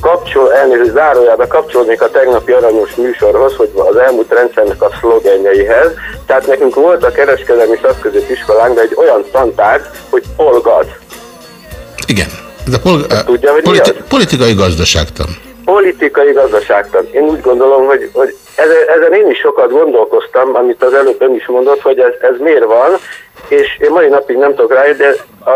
kapcsol, elnézést zárójelbe kapcsolódnék a tegnapi aranyos műsorhoz, hogy az elmúlt rendszernek a szlogenjeihez. Tehát nekünk volt a kereskedelmi szakközépiskolánk, de egy olyan tantárgy, hogy polgat. Igen. Ez a pol- Tudja, hogy mi politi- az? politikai gazdaságtan. Politikai gazdaságtan. Én úgy gondolom, hogy, hogy ezen, ezen én is sokat gondolkoztam, amit az előbb ön is mondott, hogy ez, ez miért van, és én mai napig nem tudok rájönni, de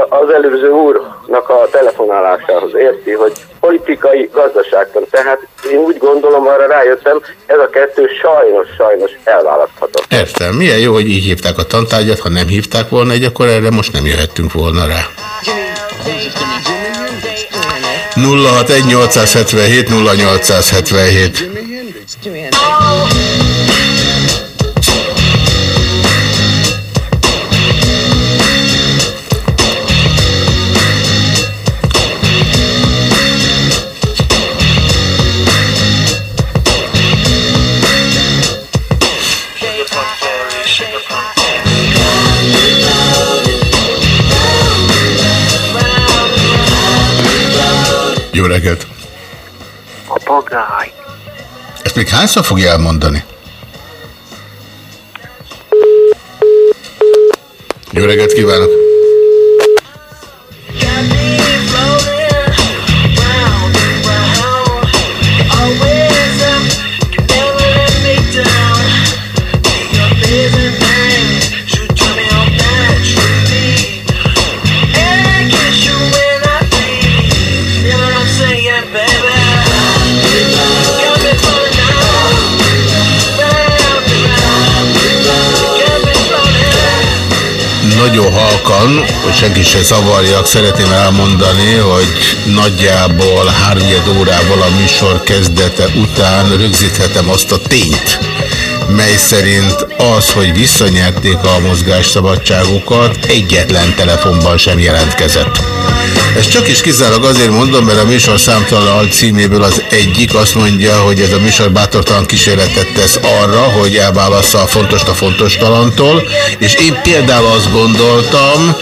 az előző úrnak a telefonálásához érti, hogy politikai gazdaságtan. Tehát én úgy gondolom, arra rájöttem, ez a kettő sajnos, sajnos elválaszthatatlan. Értem. Milyen jó, hogy így hívták a tantárgyat, ha nem hívták volna egy, akkor erre most nem jöhettünk volna rá. 061 877 0877 Jó reggelt! A pagály. Ezt még hányszor fogja elmondani? Jó reggelt kívánok! Halkan, hogy senki se zavarjak, szeretném elmondani, hogy nagyjából hárnyed órával a műsor kezdete után rögzíthetem azt a tényt, mely szerint az, hogy visszanyerték a mozgásszabadságukat, egyetlen telefonban sem jelentkezett. Ezt csak is kizárólag azért mondom, mert a műsor számtalan címéből az egyik azt mondja, hogy ez a műsor bátortalan kísérletet tesz arra, hogy elválassza a fontos a fontos talantól, és én például azt gondoltam,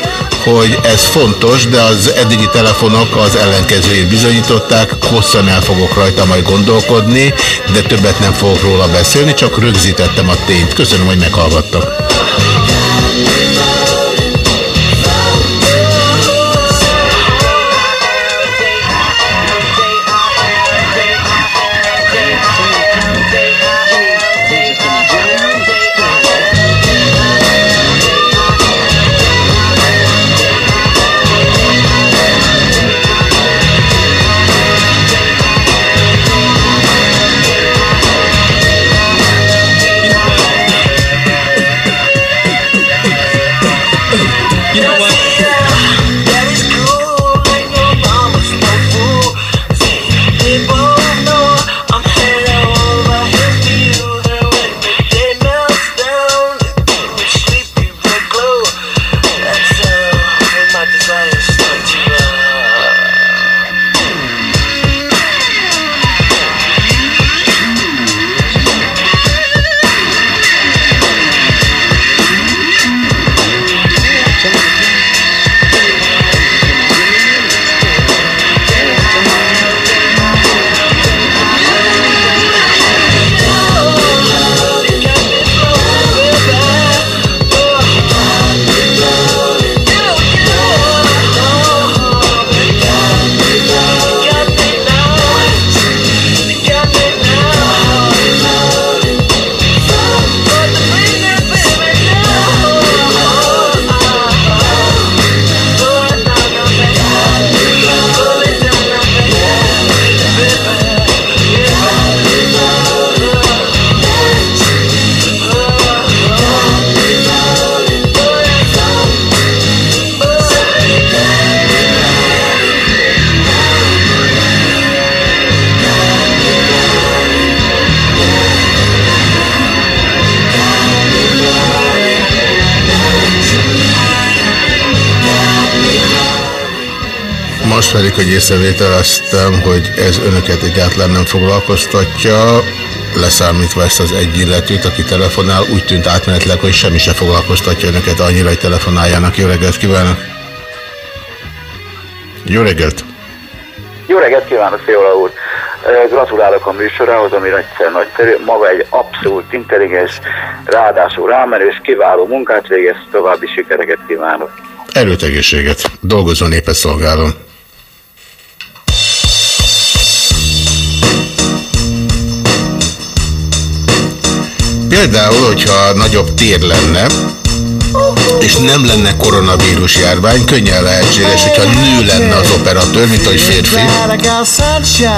hogy ez fontos, de az eddigi telefonok az ellenkezőjét bizonyították, hosszan el fogok rajta majd gondolkodni, de többet nem fogok róla beszélni, csak rögzítettem a tényt. Köszönöm, hogy meghallgattak. Hogy észrevételeztem, hogy ez önöket egyáltalán nem foglalkoztatja, leszámítva ezt az egy illetőt, aki telefonál, úgy tűnt átmenetleg, hogy semmi se foglalkoztatja önöket annyira, hogy telefonáljanak. Jó reggelt kívánok! Jó reggelt! Jó reggelt kívánok, Fiola úr! Gratulálok a műsorához, ami egyszer nagyszerű. Maga egy abszolút intelligens, ráadásul rámenő és kiváló munkát végez. További sikereket kívánok. Erőt egészséget. Dolgozó népet szolgálom. Például, hogyha nagyobb tér lenne, és nem lenne koronavírus járvány, könnyen lehetséges, hogyha nő lenne az operatőr, mint ahogy férfi,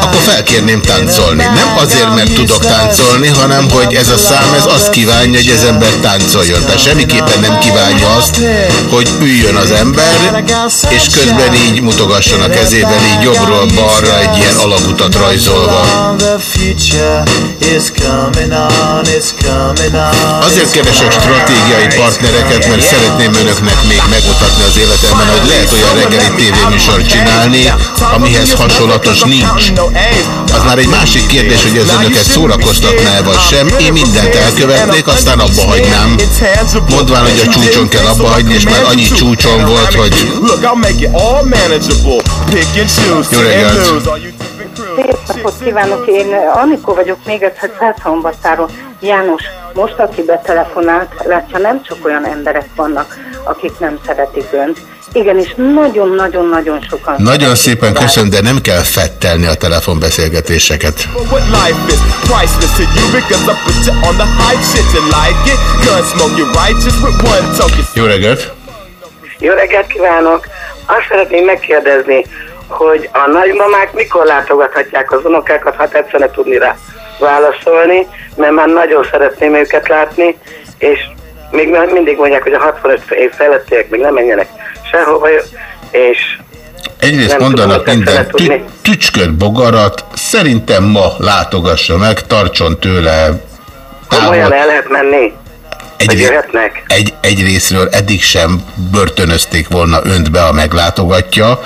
akkor felkérném táncolni. Nem azért, mert tudok táncolni, hanem hogy ez a szám, ez azt kívánja, hogy ez ember táncoljon. Tehát semmiképpen nem kívánja azt, hogy üljön az ember, és közben így mutogasson a kezében, így jobbról balra egy ilyen alagutat rajzolva. Azért keresek stratégiai partnereket, mert szeretném önöknek még megmutatni az életemben, hogy lehet olyan reggeli tévéműsor csinálni, amihez hasonlatos nincs. Az már egy másik kérdés, hogy ez önöket szórakoztatná-e vagy sem. Én mindent elkövetnék, aztán abba hagynám. Mondván, hogy a csúcson kell abba hagyni, és már annyi csúcson volt, hogy... Jó reggelt! Szép napot kívánok, én Anikó vagyok még egyszer Felszombatáról. János, most aki betelefonált, látja, nem csak olyan emberek vannak, akik nem szeretik önt. Igenis, nagyon-nagyon-nagyon sokan. Nagyon szépen köszönöm, de nem kell fettelni a telefonbeszélgetéseket. Jó reggelt! Jó reggelt kívánok! Azt szeretném megkérdezni, hogy a nagymamák mikor látogathatják az unokákat, ha tetszene tudni rá válaszolni, mert már nagyon szeretném őket látni, és még mindig mondják, hogy a 65 év felettiek még nem menjenek sehova, és Egyrészt nem mondanak tudom, minden tü tücsköt, bogarat, szerintem ma látogassa meg, tartson tőle távol. Komolyan el lehet menni? Egy, egy, egy részről eddig sem börtönözték volna önt be, a meglátogatja,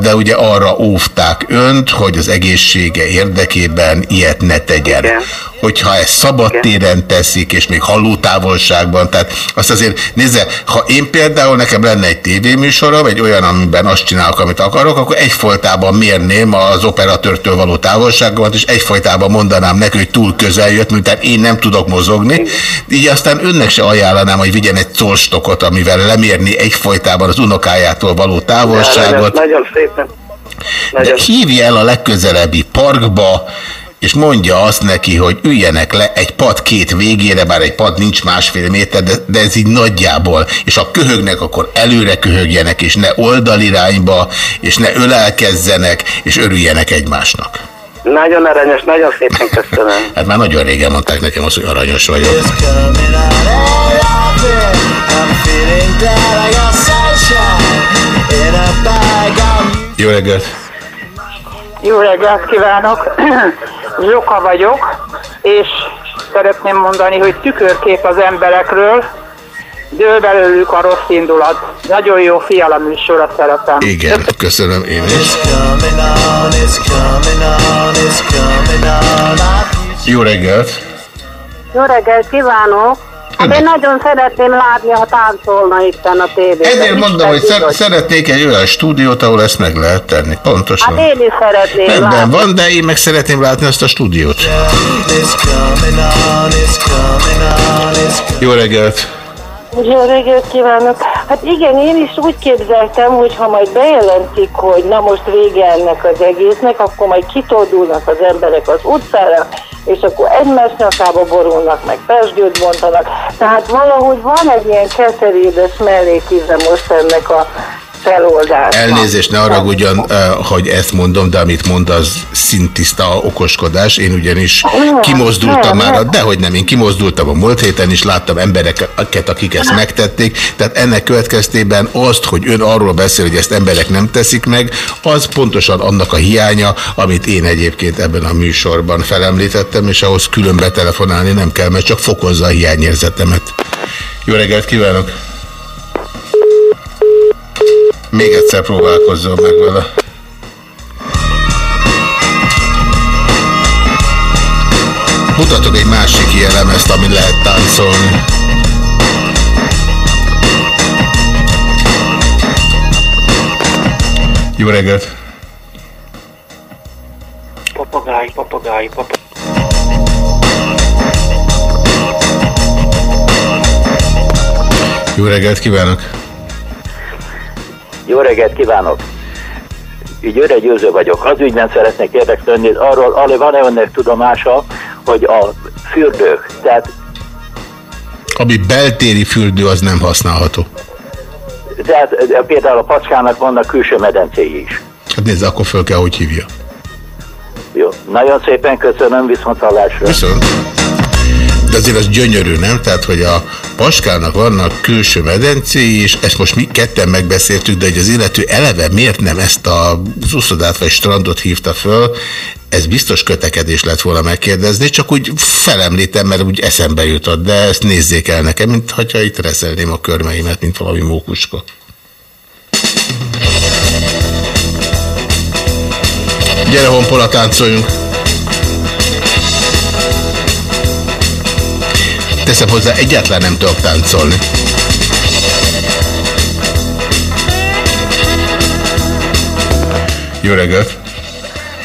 de ugye arra óvták önt, hogy az egészsége érdekében ilyet ne tegyen. Igen hogyha ezt szabadtéren teszik, és még hallótávolságban, tehát azt azért nézze, ha én például nekem lenne egy tévéműsorom, egy olyan, amiben azt csinálok, amit akarok, akkor egyfolytában mérném az operatőrtől való távolságomat, és egyfolytában mondanám neki, hogy túl közel jött, tehát én nem tudok mozogni. Így aztán önnek se ajánlanám, hogy vigyen egy colstokot, amivel lemérni egyfolytában az unokájától való távolságot. Nagyon szépen. Nagyon. De hívja el a legközelebbi parkba, és mondja azt neki, hogy üljenek le egy pad két végére, bár egy pad nincs másfél méter, de, de ez így nagyjából, és ha köhögnek, akkor előre köhögjenek, és ne oldalirányba, és ne ölelkezzenek, és örüljenek egymásnak. Nagyon aranyos, nagyon szépen köszönöm. Hát már nagyon régen mondták nekem azt, hogy aranyos vagyok. Jó reggelt! Jó reggelt kívánok! <clears throat> Zsoka vagyok, és szeretném mondani, hogy tükörkép az emberekről, dől belőlük a rossz indulat. Nagyon jó fiala műsor, a szeretem. Igen, köszönöm én is. Jó reggelt! Jó reggelt kívánok! Hát én nagyon szeretném látni, ha táncolna itt a tévében. Ezért mondom, hogy szer szeretnék egy olyan stúdiót, ahol ezt meg lehet tenni. Pontosan. Hát én is szeretném Ebben látni. van, de én meg szeretném látni azt a stúdiót. Jó reggelt! Jó reggelt kívánok! Hát igen, én is úgy képzeltem, hogy ha majd bejelentik, hogy na most vége ennek az egésznek, akkor majd kitordulnak az emberek az utcára, és akkor egymás nyakába borulnak, meg pesgőt bontanak. Tehát valahogy van egy ilyen keserédes mellékíze most ennek a feloldás. Elnézést, ne arra hogy ezt mondom, de amit mond, az szintiszta okoskodás. Én ugyanis kimozdultam már, de hogy nem, én kimozdultam a múlt héten is, láttam embereket, akik ezt megtették, tehát ennek következtében azt, hogy ön arról beszél, hogy ezt emberek nem teszik meg, az pontosan annak a hiánya, amit én egyébként ebben a műsorban felemlítettem, és ahhoz külön betelefonálni nem kell, mert csak fokozza a hiányérzetemet. Jó reggelt kívánok! Még egyszer próbálkozzon meg vele. Mutatok egy másik ilyen lemezt, ami lehet táncolni. Jó reggelt! Papagáj, papagáj, papagáj. Jó reggelt kívánok! Jó reggelt kívánok! Így Öreg Győző vagyok. Az ügyben szeretnék érdeklődni, arról arról van-e önnek tudomása, hogy a fürdők, tehát... Ami beltéri fürdő, az nem használható. Tehát például a pacskának vannak külső medencéi is. Hát nézd, akkor föl kell, hogy hívja. Jó, nagyon szépen köszönöm, viszont hallásra. Viszont. De azért az gyönyörű, nem? Tehát, hogy a Paskának vannak külső medencéi, és ezt most mi ketten megbeszéltük, de hogy az illető eleve miért nem ezt a uszodát vagy strandot hívta föl, ez biztos kötekedés lett volna megkérdezni, csak úgy felemlítem, mert úgy eszembe jutott, de ezt nézzék el nekem, mint ha itt reszelném a körmeimet, mint valami mókuska. Gyere, honpola, táncoljunk! Teszem hozzá, egyáltalán nem tudok táncolni. Jó reggelt!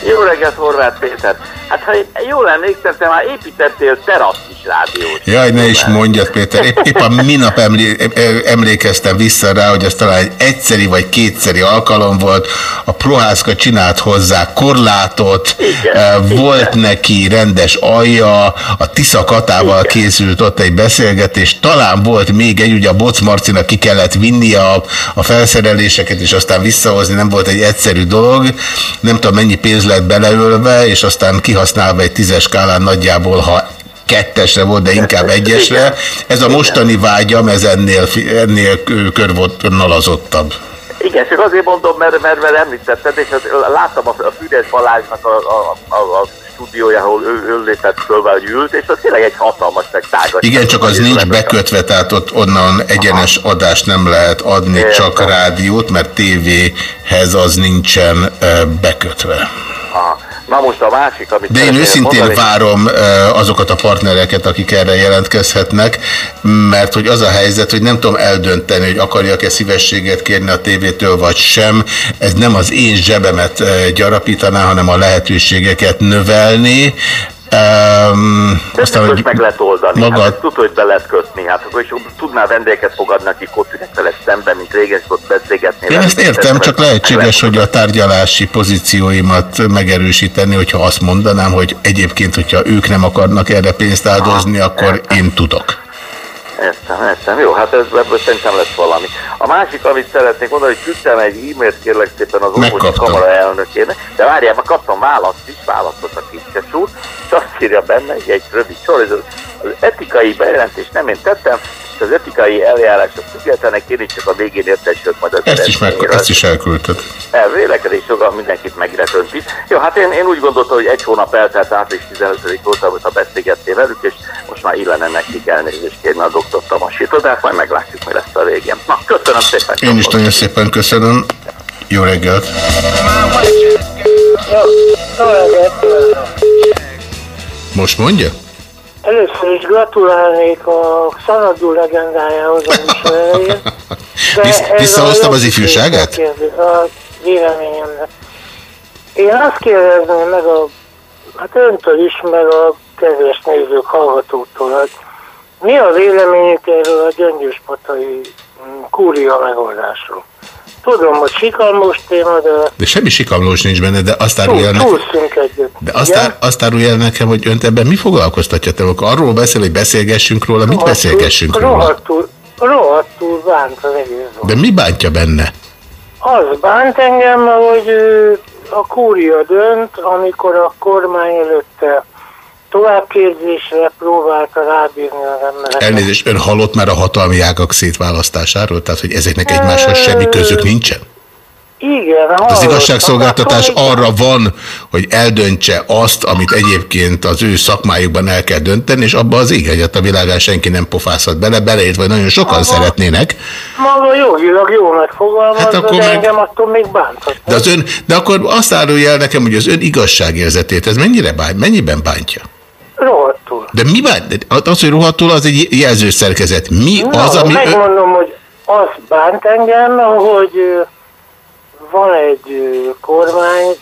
Jó reggelt, Horváth Péter! Hát ha jól emlékszem, már építettél teraszt is rádiót. Jaj, ne is mondjad, Péter. Épp, épp a minap emlé emlékeztem vissza rá, hogy az talán egy egyszeri vagy kétszeri alkalom volt. A Prohászka csinált hozzá korlátot, igen, eh, volt igen. neki rendes alja, a Tisza Katával igen. készült ott egy beszélgetés, talán volt még egy, ugye a Boc Marcinak ki kellett vinni a, a felszereléseket, és aztán visszahozni, nem volt egy egyszerű dolog. Nem tudom, mennyi pénz lett beleölve, és aztán kihasználva egy tízes skálán nagyjából, ha kettesre volt, de inkább egyesre. Ez a mostani vágyam, ez ennél, ennél kö- körvonalazottabb. Igen, csak azért mondom, mert, mert, mert említetted, és az, láttam a, a Füres Balázsnak a, a, a, a stúdiója, ahol ő, ő lépett föl, vagy ült, és az tényleg egy hatalmas, meg tágas. Igen, csak az nincs bekötve, tehát ott onnan egyenes adást nem lehet adni, Értem. csak rádiót, mert tévéhez az nincsen bekötve. Aha. Na most a másik, amit De én őszintén mondani- várom ö, azokat a partnereket, akik erre jelentkezhetnek, mert hogy az a helyzet, hogy nem tudom eldönteni, hogy akarjak-e szívességet kérni a tévétől, vagy sem. Ez nem az én zsebemet ö, gyarapítaná, hanem a lehetőségeket növelni. Um, aztán, Most meg lehet oldani. Maga- Hát, tudod, hogy be lehet kötni. Hát akkor is tudnál vendégeket fogadni, akik ott ülnek veled szemben, mint régen, és ott beszélgetni. Én ezt értem, csak lehetséges, hogy a tárgyalási pozícióimat megerősíteni, hogyha azt mondanám, hogy egyébként, hogyha ők nem akarnak erre pénzt áldozni, akkor én tudok. Értem, értem. Jó, hát ez, ebből szerintem lesz valami. A másik, amit szeretnék mondani, hogy küldtem egy e-mailt kérlek szépen az orvosi kamara elnökének, de várjál, már kaptam választ is, választott a Kincses úr, és azt írja benne, egy, egy rövid sor, ez az, etikai bejelentést nem én tettem, és az etikai eljárások függetlenek, én csak a végén értesült majd az Ezt is, meg, ezt is elküldted. El, vélekedés joga mindenkit megillet önt is. Jó, hát én, én úgy gondoltam, hogy egy hónap eltelt április 15 óta, amikor beszélgettél velük, és most már illene nekik elnézést kérni a doktor Tamasítól, de hát majd meglátjuk, mi lesz a végén. Na, köszönöm szépen. Én is nagyon szépen köszönöm. Jó reggelt! Most mondja? Először is gratulálnék a Szanadú legendájához <laughs> a műsor elején. visszahoztam a az ifjúságát? kérdés, A véleményemnek. Én azt kérdezném meg a, hát öntől is, meg a kedves nézők, hallgatóktól, hogy mi a véleményük erről a gyöngyöspatai mm, kúria megoldásról? Tudom, hogy sikalmos téma, de De semmi sikamlós nincs benne, de azt árulja nekem, egyet. de azt, ár, azt árulja nekem, hogy önt ebben mi foglalkoztatja? Te akkor arról beszél, hogy beszélgessünk róla, mit beszélgessünk róla? Rohadtul, rohadtul bánt az egész. De mi bántja benne? Az bánt engem, hogy a kúria dönt, amikor a kormány előtte továbbképzésre próbálta rábírni az embereket. Elnézést, ön hallott már a hatalmi ágak szétválasztásáról? Tehát, hogy ezeknek egymáshoz semmi közük nincsen? Igen, Az hallottam. igazságszolgáltatás arra van, hogy eldöntse azt, amit egyébként az ő szakmájukban el kell dönteni, és abba az ég a világán senki nem pofázhat bele, beleért, vagy nagyon sokan szeretnének. Maga jogilag jó megfogalmazza, Hát akkor de meg- engem attól még bántott. De, az ön, de akkor azt árulja el nekem, hogy az ön igazságérzetét, ez mennyire bánt, mennyiben bántja? Rohadtul. De mi de Az, hogy rohadtul, az egy jelzőszerkezet. Mi Na, az, ami... Ön... megmondom, hogy az bánt engem, hogy van egy kormány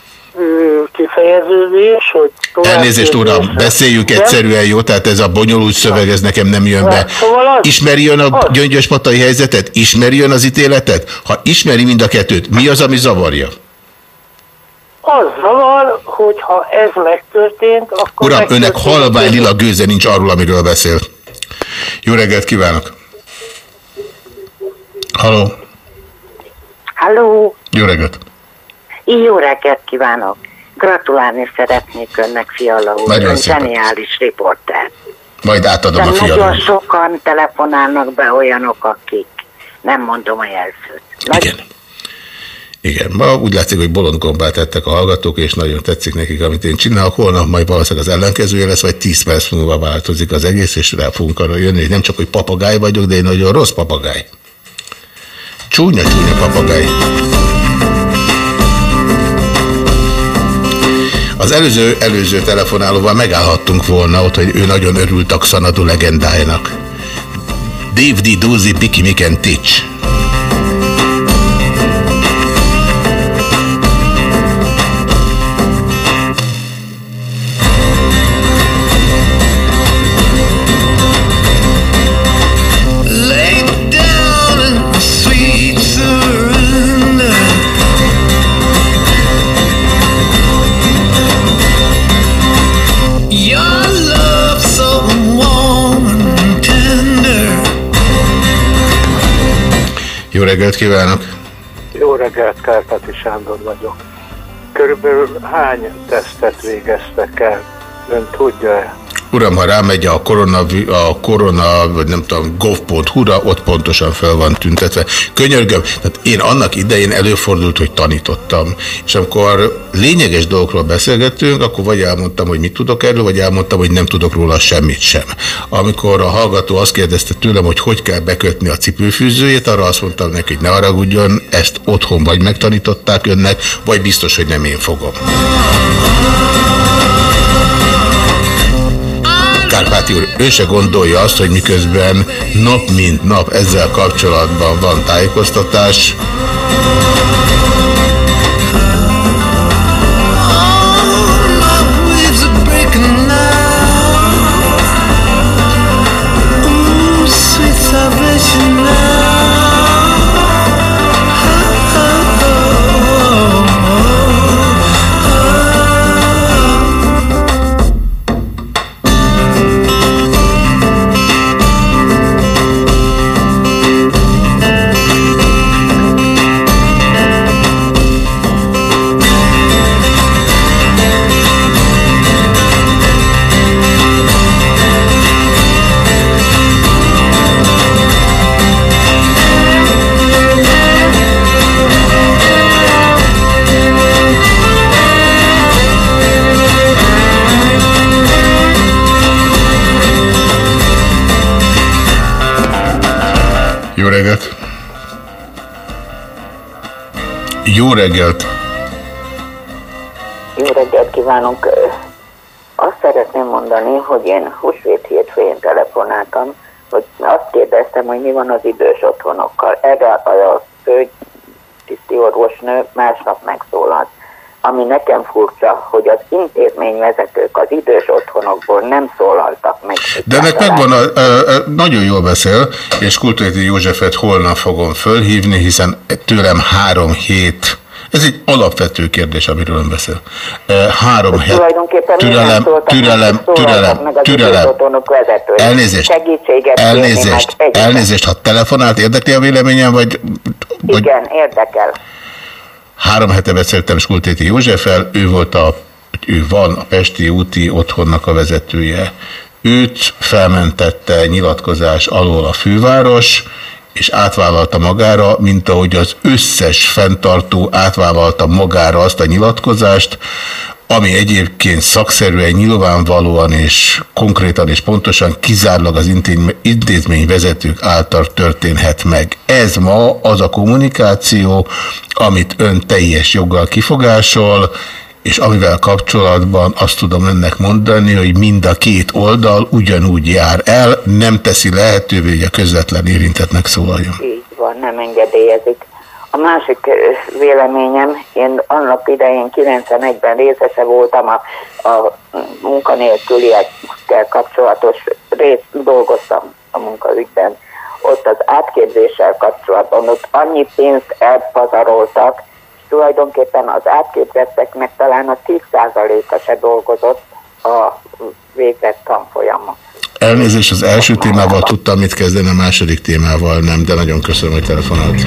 kifejeződés, hogy Elnézést, uram, beszéljünk Igen? egyszerűen, jó? Tehát ez a bonyolult szöveg, ez nekem nem jön be. Szóval az- Ismeri ön a gyöngyöspatai helyzetet? Ismeri ön az ítéletet? Ha ismeri mind a kettőt, mi az, ami zavarja? Az zavar, hogy ha ez megtörtént, akkor Uram, önnek megtörtént- halvány lila gőze nincs arról, amiről beszél. Jó reggelt kívánok! Halló, Halló, jó reggelt! jó reggelt kívánok! Gratulálni szeretnék önnek, Fiala úr. Nagyon zseniális riporter. Majd átadom De a nagyon fiamnak. sokan telefonálnak be olyanok, akik nem mondom a jelzőt. Nagy... Igen, ma úgy látszik, hogy bolond gombát tettek a hallgatók, és nagyon tetszik nekik, amit én csinálok. Holnap majd valószínűleg az ellenkezője lesz, vagy 10 perc múlva változik az egész, és rá fogunk arra jönni, hogy nem csak, hogy papagáj vagyok, de én nagyon rossz papagáj. Csúnya-csúnya papagáj. Az előző, előző telefonálóval megállhattunk volna ott, hogy ő nagyon örült a Xanadu legendájának. Dave D. Dozy Biki Miken Teach. Reggelt kívánok! Jó reggelt, Kárpáti Sándor vagyok. Körülbelül hány tesztet végeztek el? Ön tudja-e? Uram, ha rámegy a korona, a korona vagy nem tudom, gov.hu-ra, ott pontosan fel van tüntetve. Könyörgöm, tehát én annak idején előfordult, hogy tanítottam. És amikor lényeges dolgokról beszélgettünk, akkor vagy elmondtam, hogy mit tudok erről, vagy elmondtam, hogy nem tudok róla semmit sem. Amikor a hallgató azt kérdezte tőlem, hogy hogy kell bekötni a cipőfűzőjét, arra azt mondtam neki, hogy ne haragudjon, ezt otthon vagy megtanították önnek, vagy biztos, hogy nem én fogom. Kárpáti úr, ő se gondolja azt, hogy miközben nap mint nap ezzel kapcsolatban van tájékoztatás, Jó reggelt! Jó reggelt kívánok! Ö, Azt szeretném mondani, hogy én húsvét hétfőjén telefonáltam, hogy azt kérdeztem, hogy mi van az idős otthonokkal. Erre a fő tiszti orvosnő másnap megszólalt. Ami nekem furcsa, hogy az intézményvezetők az idős otthonokból nem szólaltak meg. De ennek megvan, a, nagyon jól beszél, és Kultúrti Józsefet holnap fogom fölhívni, hiszen tőlem három hét, ez egy alapvető kérdés, amiről ön beszél. Három hét, türelem, türelem, türelem, türelem. Elnézést, Segítséget elnézést, elnézést, ha telefonált, érdekli a véleményem, vagy, vagy Igen, érdekel. Három hete beszéltem Skultéti Józseffel, ő volt a, ő van a Pesti úti otthonnak a vezetője. Őt felmentette nyilatkozás alól a főváros, és átvállalta magára, mint ahogy az összes fenntartó átvállalta magára azt a nyilatkozást, ami egyébként szakszerűen, nyilvánvalóan és konkrétan és pontosan kizárólag az intézmény- intézményvezetők által történhet meg. Ez ma az a kommunikáció, amit ön teljes joggal kifogásol, és amivel kapcsolatban azt tudom önnek mondani, hogy mind a két oldal ugyanúgy jár el, nem teszi lehetővé, hogy a közvetlen érintetnek szólaljon. Így van, nem engedélyezik. A másik ö, véleményem, én annak idején 91-ben részese voltam a, a munkanélküliekkel kapcsolatos rész, dolgoztam a munkaügyben. Ott az átképzéssel kapcsolatban, ott annyi pénzt elpazaroltak, és tulajdonképpen az átképzetteknek talán a 10%-a se dolgozott a végzett tanfolyamon. Elnézést, az első témával tudtam mit kezdeni, a második témával nem, de nagyon köszönöm, hogy telefonált.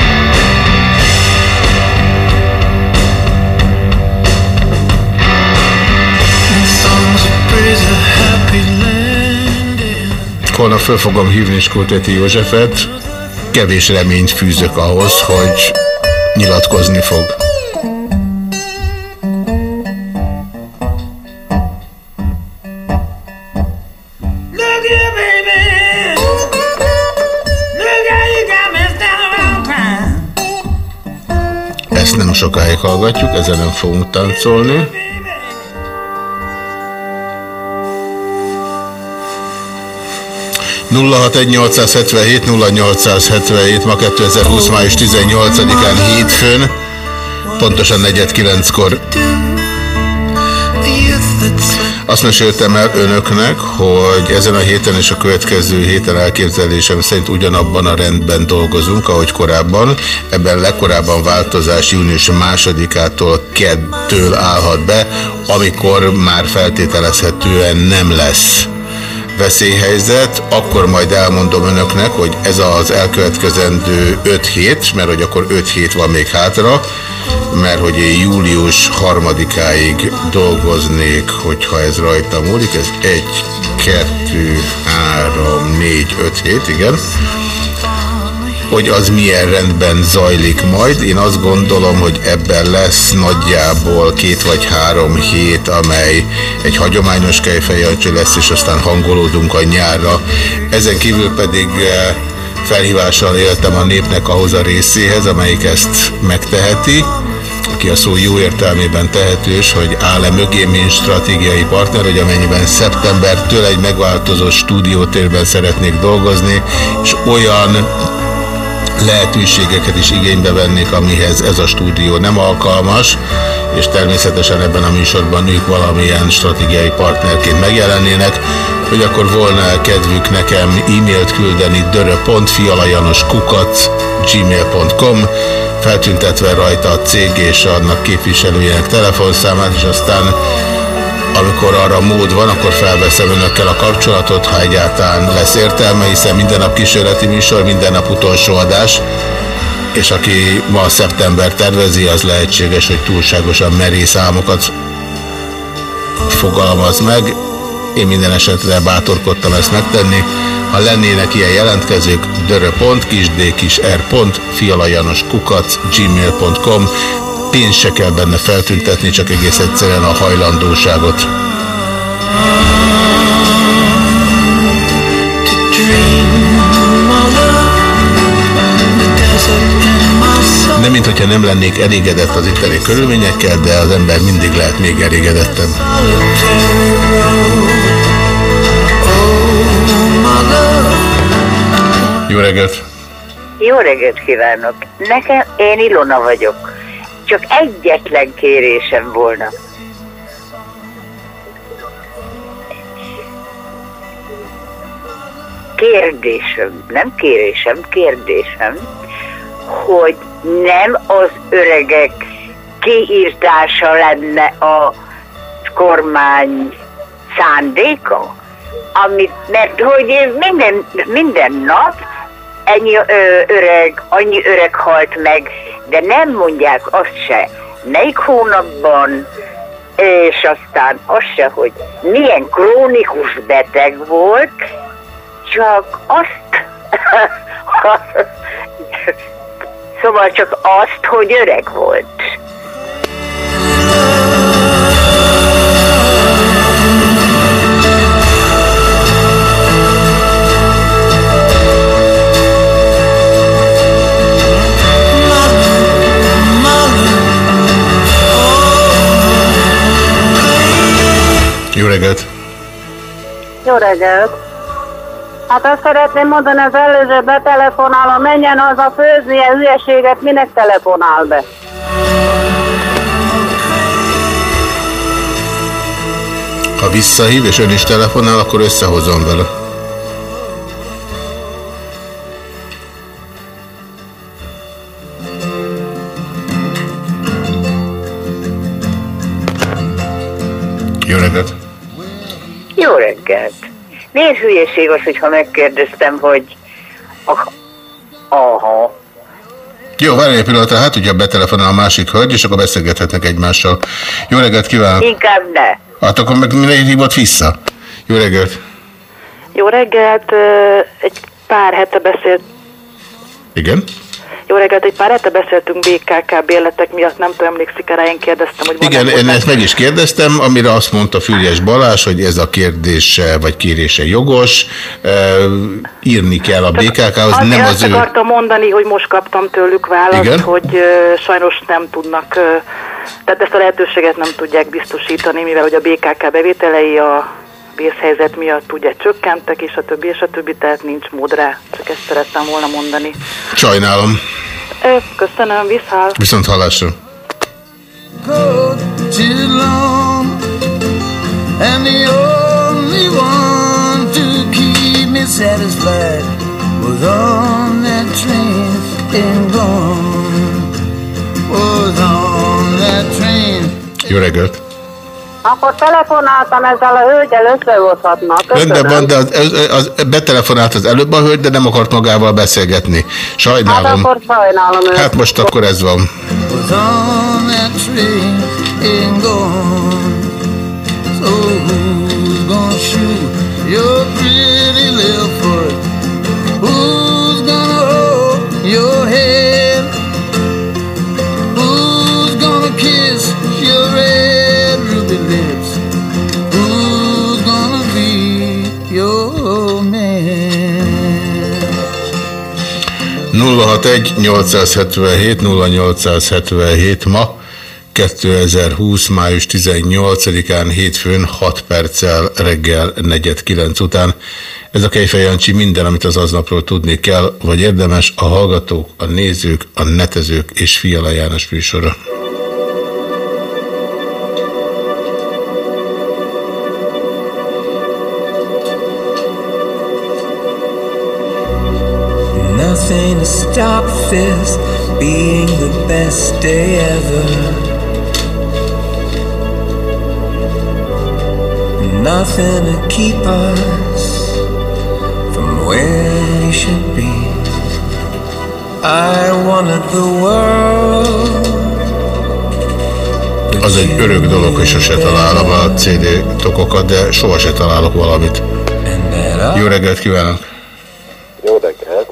Holnap föl fogom hívni Skultéti Józsefet, kevés reményt fűzök ahhoz, hogy nyilatkozni fog. Sokáig hallgatjuk, ezen nem fogunk táncolni. egy 0877 0877 ma 2020. május 18-án hétfőn, pontosan 4.9-kor. Azt meséltem el önöknek, hogy ezen a héten és a következő héten elképzelésem szerint ugyanabban a rendben dolgozunk, ahogy korábban. Ebben legkorábban változás június másodikától kettől állhat be, amikor már feltételezhetően nem lesz veszélyhelyzet, akkor majd elmondom önöknek, hogy ez az elkövetkezendő 5 hét, mert hogy akkor 5 hét van még hátra, mert hogy én július harmadikáig dolgoznék, hogyha ez rajta múlik, ez 1, kettő, három, négy, öt hét, igen hogy az milyen rendben zajlik majd. Én azt gondolom, hogy ebben lesz nagyjából két vagy három hét, amely egy hagyományos kejfejancsi lesz, és aztán hangolódunk a nyárra. Ezen kívül pedig eh, felhívással éltem a népnek ahhoz a részéhez, amelyik ezt megteheti, aki a szó jó értelmében tehetős, hogy áll-e mögé, mint stratégiai partner, hogy amennyiben szeptembertől egy megváltozott stúdiótérben szeretnék dolgozni, és olyan lehetőségeket is igénybe vennék, amihez ez a stúdió nem alkalmas, és természetesen ebben a műsorban ők valamilyen stratégiai partnerként megjelennének, hogy akkor volna kedvük nekem e-mailt küldeni dörö.fialajanoskukac gmail.com feltüntetve rajta a cég és annak képviselőjének telefonszámát, és aztán amikor arra mód van, akkor felveszem önökkel a kapcsolatot, ha egyáltalán lesz értelme, hiszen minden nap kísérleti műsor, minden nap utolsó adás, és aki ma szeptember tervezi, az lehetséges, hogy túlságosan merész álmokat fogalmaz meg. Én minden esetre bátorkodtam ezt megtenni. Ha lennének ilyen jelentkezők, dörö.kisd.kis.r.fialajanoskukac gmail.com pénz se kell benne feltüntetni, csak egész egyszerűen a hajlandóságot. Nem, mint hogyha nem lennék elégedett az itteni körülményekkel, de az ember mindig lehet még elégedettebb. Jó reggelt! Jó reggelt kívánok! Nekem, én Ilona vagyok. Csak egyetlen kérésem volna. Kérdésem, nem kérésem, kérdésem, hogy nem az öregek kiírtása lenne a kormány szándéka? Amit, mert hogy minden, minden nap ennyi ö, öreg, annyi öreg halt meg, de nem mondják azt se, melyik hónapban, és aztán azt se, hogy milyen krónikus beteg volt, csak azt, <laughs> szóval csak azt, hogy öreg volt. Jó reggelt! Jó reggelt! Hát azt szeretném mondani, az előző betelefonáló, menjen az a főzni ilyen hülyeséget, minek telefonál be? Ha visszahív és ön is telefonál, akkor összehozom vele. Jó reggelt! Miért hülyeség az, hogyha megkérdeztem, hogy ah, aha, Jó, várj egy pillanatra, hát ugye betelefonál a másik hölgy, és akkor beszélgethetnek egymással. Jó reggelt kívánok! inkább ne. Hát akkor meg miért hívott vissza? Jó reggelt! Jó reggelt, egy pár hete beszélt, Igen? Jó reggelt, egy pár hete beszéltünk BKK bérletek miatt, nem tudom, emlékszik erre, én kérdeztem, hogy Igen, én ezt meg is kérdeztem, amire azt mondta Füriás Balázs, hogy ez a kérdése vagy kérése jogos, e, írni kell a BKK-hoz, nem azt az ő... akartam mondani, hogy most kaptam tőlük választ, Igen? hogy ö, sajnos nem tudnak, ö, tehát ezt a lehetőséget nem tudják biztosítani, mivel hogy a BKK bevételei a vészhelyzet miatt ugye csökkentek, és a többi, és a többi, tehát nincs mód rá. Csak ezt szerettem volna mondani. Sajnálom. Köszönöm, viszál. Viszont hallásra. too long And the only one to keep me satisfied Was on that train and gone Was on that train Jó reggelt! Akkor telefonáltam ezzel a hölgyel, összehozhatnak. Rendben van, de az, az, az, betelefonált az előbb a hölgy, de nem akart magával beszélgetni. Hát Sajnálom. akkor sajnálom őt. Hát most akkor ez van. Your pretty little foot? Who's gonna hold your hand? 061 877 0877 ma 2020. május 18-án hétfőn 6 perccel reggel 4.9 után. Ez a Kejfej Jancsi minden, amit az aznapról tudni kell, vagy érdemes a hallgatók, a nézők, a netezők és Fiala János műsora. This being the best day ever. Nothing to keep us from where we should be. I wanted the world. Az egy örök dolog, hogy sose találom a CD tokokat, de soha se találok valamit. Jó reggelt kívánok! Jó reggelt!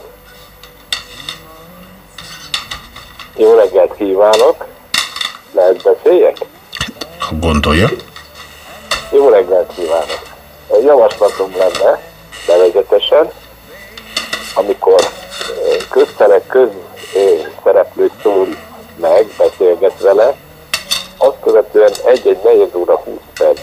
Jó reggelt kívánok! Lehet beszéljek? Gondolja. Jó reggelt kívánok! Egy javaslatom lenne, bevezetesen, amikor köztelek közszereplőt szól meg, beszélget vele, azt követően egy-egy negyed óra 20 perc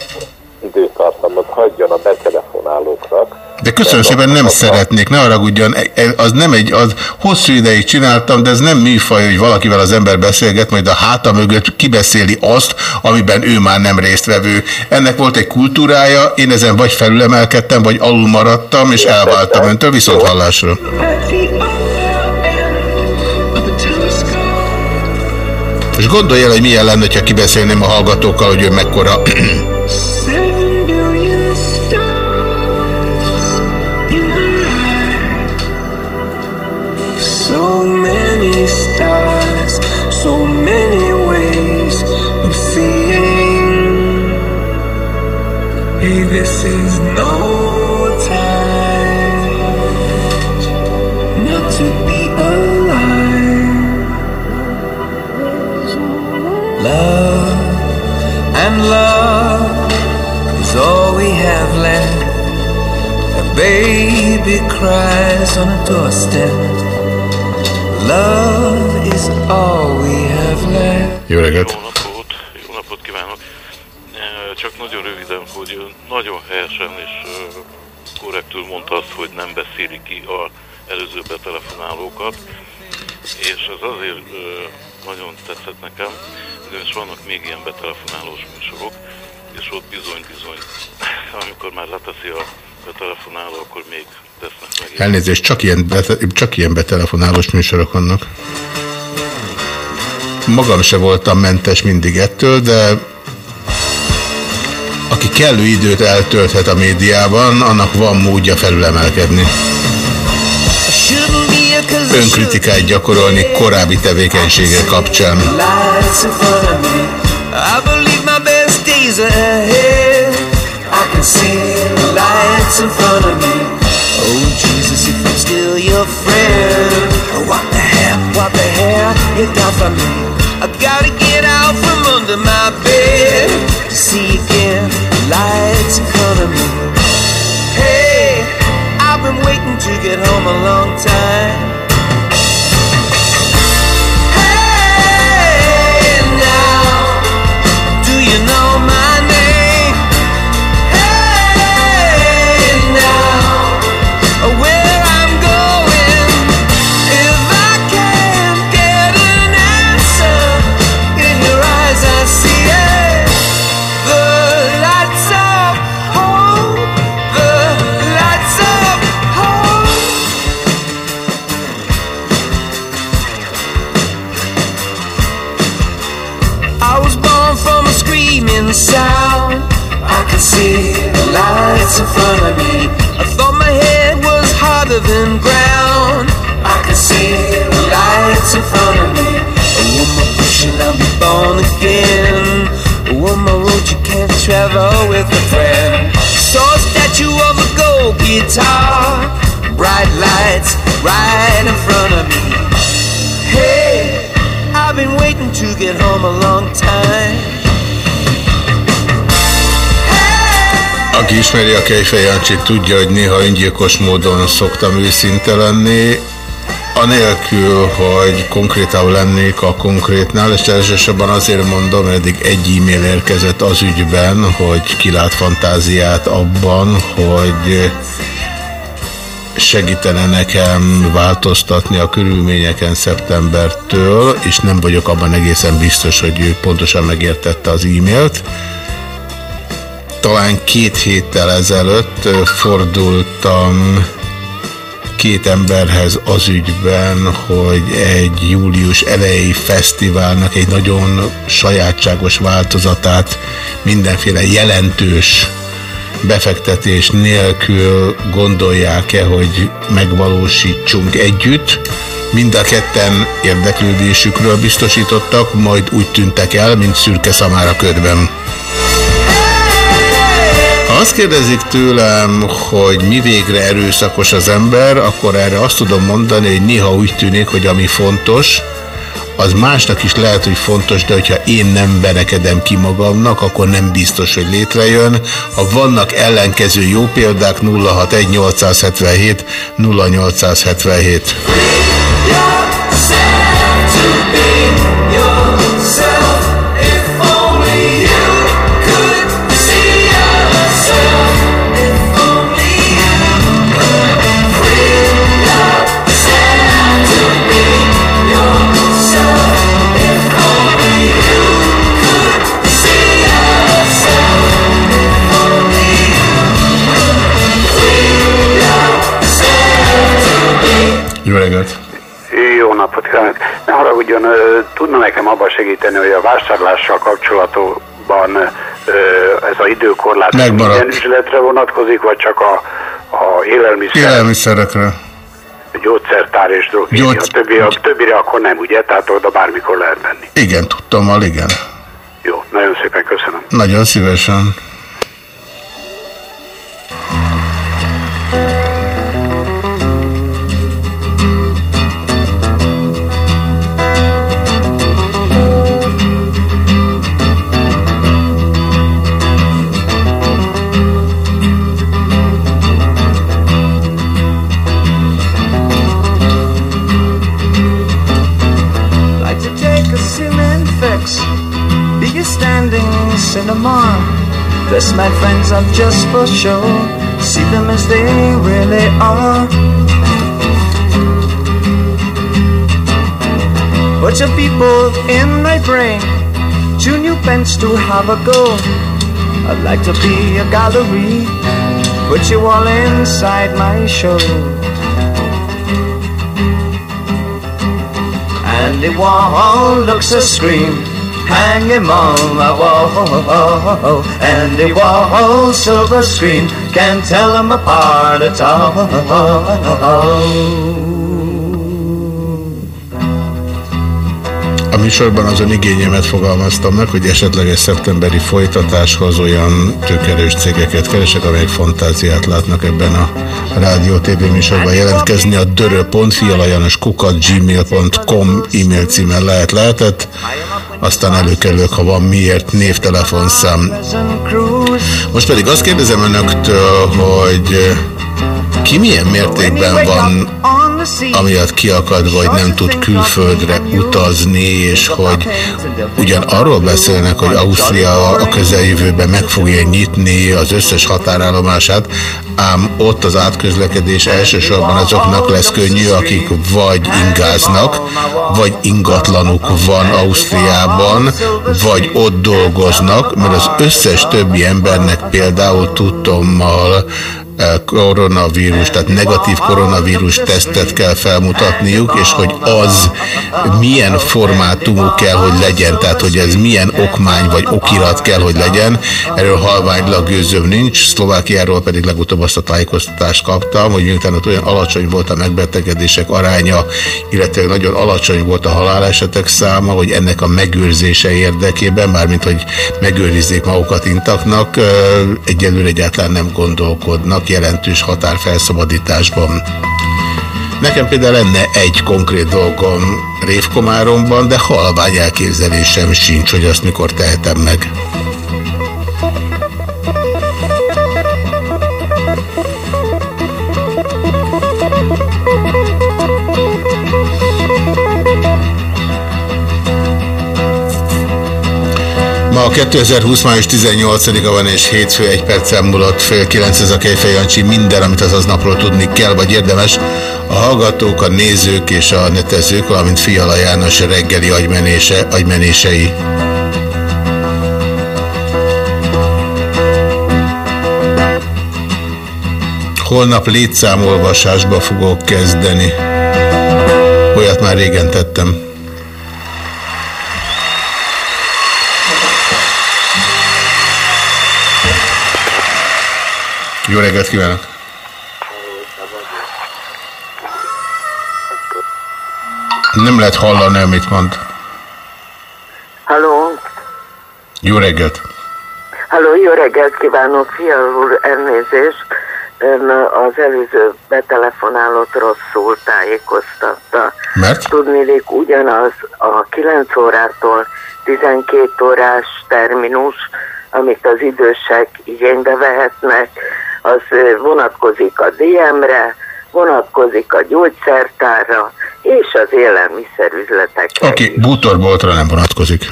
időtartamot hagyjon a betelefonálóknak. De köszönöm szépen, nem szeretnék, ne haragudjon, e- e- az nem egy, az hosszú ideig csináltam, de ez nem műfaj, hogy valakivel az ember beszélget, majd a háta mögött kibeszéli azt, amiben ő már nem résztvevő. Ennek volt egy kultúrája, én ezen vagy felülemelkedtem, vagy alul maradtam, és elváltam öntől viszont hallásra. És gondolj el, hogy milyen lenne, ha kibeszélném a hallgatókkal, hogy ő mekkora this is no time not to be alive. Love and love is all we have left. A baby cries on a doorstep. Love is all we have left. Jó reggelt! Jó napot kívánok! Eh, Csak nagyon röviden, hogy ő nagyon helyesen és eh, korrektül mondta azt, hogy nem beszéli ki a előző betelefonálókat, és ez azért eh, nagyon tetszett nekem, ugyanis vannak még ilyen betelefonálós műsorok, és ott bizony-bizony, <laughs> amikor már leteszi a betelefonáló, akkor még tesznek meg. Elnézést, csak ilyen, csak ilyen betelefonálós műsorok vannak. Magam se voltam mentes mindig ettől, de aki kellő időt eltölthet a médiában, annak van módja felülemelkedni. Önkritikát gyakorolni korábbi tevékenysége kapcsán. I gotta get out from under my bed to see get home a long time. Front of me. On my pushing, I'll be born again. On my road, you can't travel with a friend. Saw a statue of a ghost guitar, bright lights right in front of me. Hey, I've been waiting to get home a long time. Aki ismeri a Kejfej Jancsit, tudja, hogy néha öngyilkos módon szoktam őszinte lenni, anélkül, hogy konkrétabb lennék a konkrétnál, és elsősorban azért mondom, eddig egy e-mail érkezett az ügyben, hogy kilát fantáziát abban, hogy segítene nekem változtatni a körülményeken szeptembertől, és nem vagyok abban egészen biztos, hogy ő pontosan megértette az e-mailt. Talán két héttel ezelőtt fordultam két emberhez az ügyben, hogy egy július elejé fesztiválnak egy nagyon sajátságos változatát mindenféle jelentős befektetés nélkül gondolják-e, hogy megvalósítsunk együtt. Mind a ketten érdeklődésükről biztosítottak, majd úgy tűntek el, mint szürke szamára ködben. Azt kérdezik tőlem, hogy mi végre erőszakos az ember, akkor erre azt tudom mondani, hogy néha úgy tűnik, hogy ami fontos, az másnak is lehet, hogy fontos, de hogyha én nem verekedem ki magamnak, akkor nem biztos, hogy létrejön. Ha vannak ellenkező jó példák, 061 877 0877. Kívánok! Ne haragudjon, tudna nekem abban segíteni, hogy a vásárlással kapcsolatban ez a időkorlát Megmaradt. minden üzletre vonatkozik, vagy csak a, a élelmiszer, Élelmiszerekre. gyógyszertár és drogéria. Gyógy- A, többi, a többire akkor nem, ugye? Tehát oda bármikor lehet menni. Igen, tudtam, igen. Jó, nagyon szépen köszönöm. Nagyon szívesen. Like standing cinema. Dress my friends up just for show, see them as they really are. Bunch of people in my brain, two new pens to have a go. I'd like to be a gallery, put you all inside my show. And the wall looks a scream hanging on the wall. And the wall silver screen can't tell them apart at all. A műsorban azon igényemet fogalmaztam meg, hogy esetleges szeptemberi folytatáshoz olyan tőkerős cégeket keresek, amelyek fantáziát látnak ebben a rádió TV műsorban jelentkezni. A dörö.fialajanoskukat.gmail.com e-mail címen lehet lehetett, aztán előkerülök, ha van miért, névtelefonszám. Most pedig azt kérdezem önöktől, hogy ki milyen mértékben van amiatt kiakad, vagy nem tud külföldre utazni, és hogy ugyan arról beszélnek, hogy Ausztria a közeljövőben meg fogja nyitni az összes határállomását, ám ott az átközlekedés elsősorban azoknak lesz könnyű, akik vagy ingáznak, vagy ingatlanuk van Ausztriában, vagy ott dolgoznak, mert az összes többi embernek például tudtommal koronavírus, tehát negatív koronavírus tesztet kell felmutatniuk, és hogy az milyen formátumú kell, hogy legyen, tehát hogy ez milyen okmány vagy okirat kell, hogy legyen, erről halványlag gőzöm nincs, Szlovákiáról pedig legutóbb azt a tájékoztatást kaptam, hogy miután ott olyan alacsony volt a megbetegedések aránya, illetve nagyon alacsony volt a halálesetek száma, hogy ennek a megőrzése érdekében, mármint hogy megőrizzék magukat intaknak, egyelőre egyáltalán nem gondolkodnak, jelentős határfelszabadításban. Nekem például lenne egy konkrét dolgom Révkomáromban, de halvány elképzelésem sincs, hogy azt mikor tehetem meg. Ma 2020. május 18-a van és hétfő egy perccel múlott fél kilenc ez a Kejfej Jancsi. Minden, amit az napról tudni kell, vagy érdemes. A hallgatók, a nézők és a netezők, valamint Fiala János reggeli agymenése, agymenései. Holnap létszámolvasásba fogok kezdeni. Olyat már régen tettem. Jó reggelt kívánok! Nem lehet hallani, amit mond. Halló, Jó reggelt! halló, jó reggelt kívánok, Fiala úr, elnézést. Ön az előző betelefonálót rosszul tájékoztatta. Mert? Tudnélik ugyanaz a 9 órától 12 órás terminus, amit az idősek igénybe vehetnek, az vonatkozik a DM-re, vonatkozik a gyógyszertárra és az élelmiszerüzletekre. Oké, okay, bútorboltra nem vonatkozik.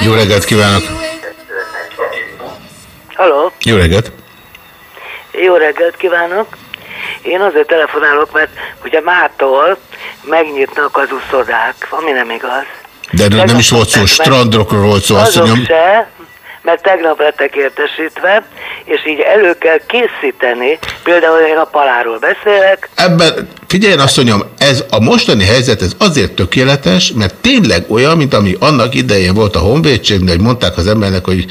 Jó reggelt kívánok! Halló, Jó reggelt! jó reggelt kívánok! Én azért telefonálok, mert ugye mától megnyitnak az uszodák, ami nem igaz. De erről nem is volt szó, strandokról volt szó, azt mondjam. se, mert tegnap lettek értesítve, és így elő kell készíteni, például én a paláról beszélek, Ebben, figyeljen azt mondjam, ez a mostani helyzet ez azért tökéletes, mert tényleg olyan, mint ami annak idején volt a honvédségnél, hogy mondták az embernek, hogy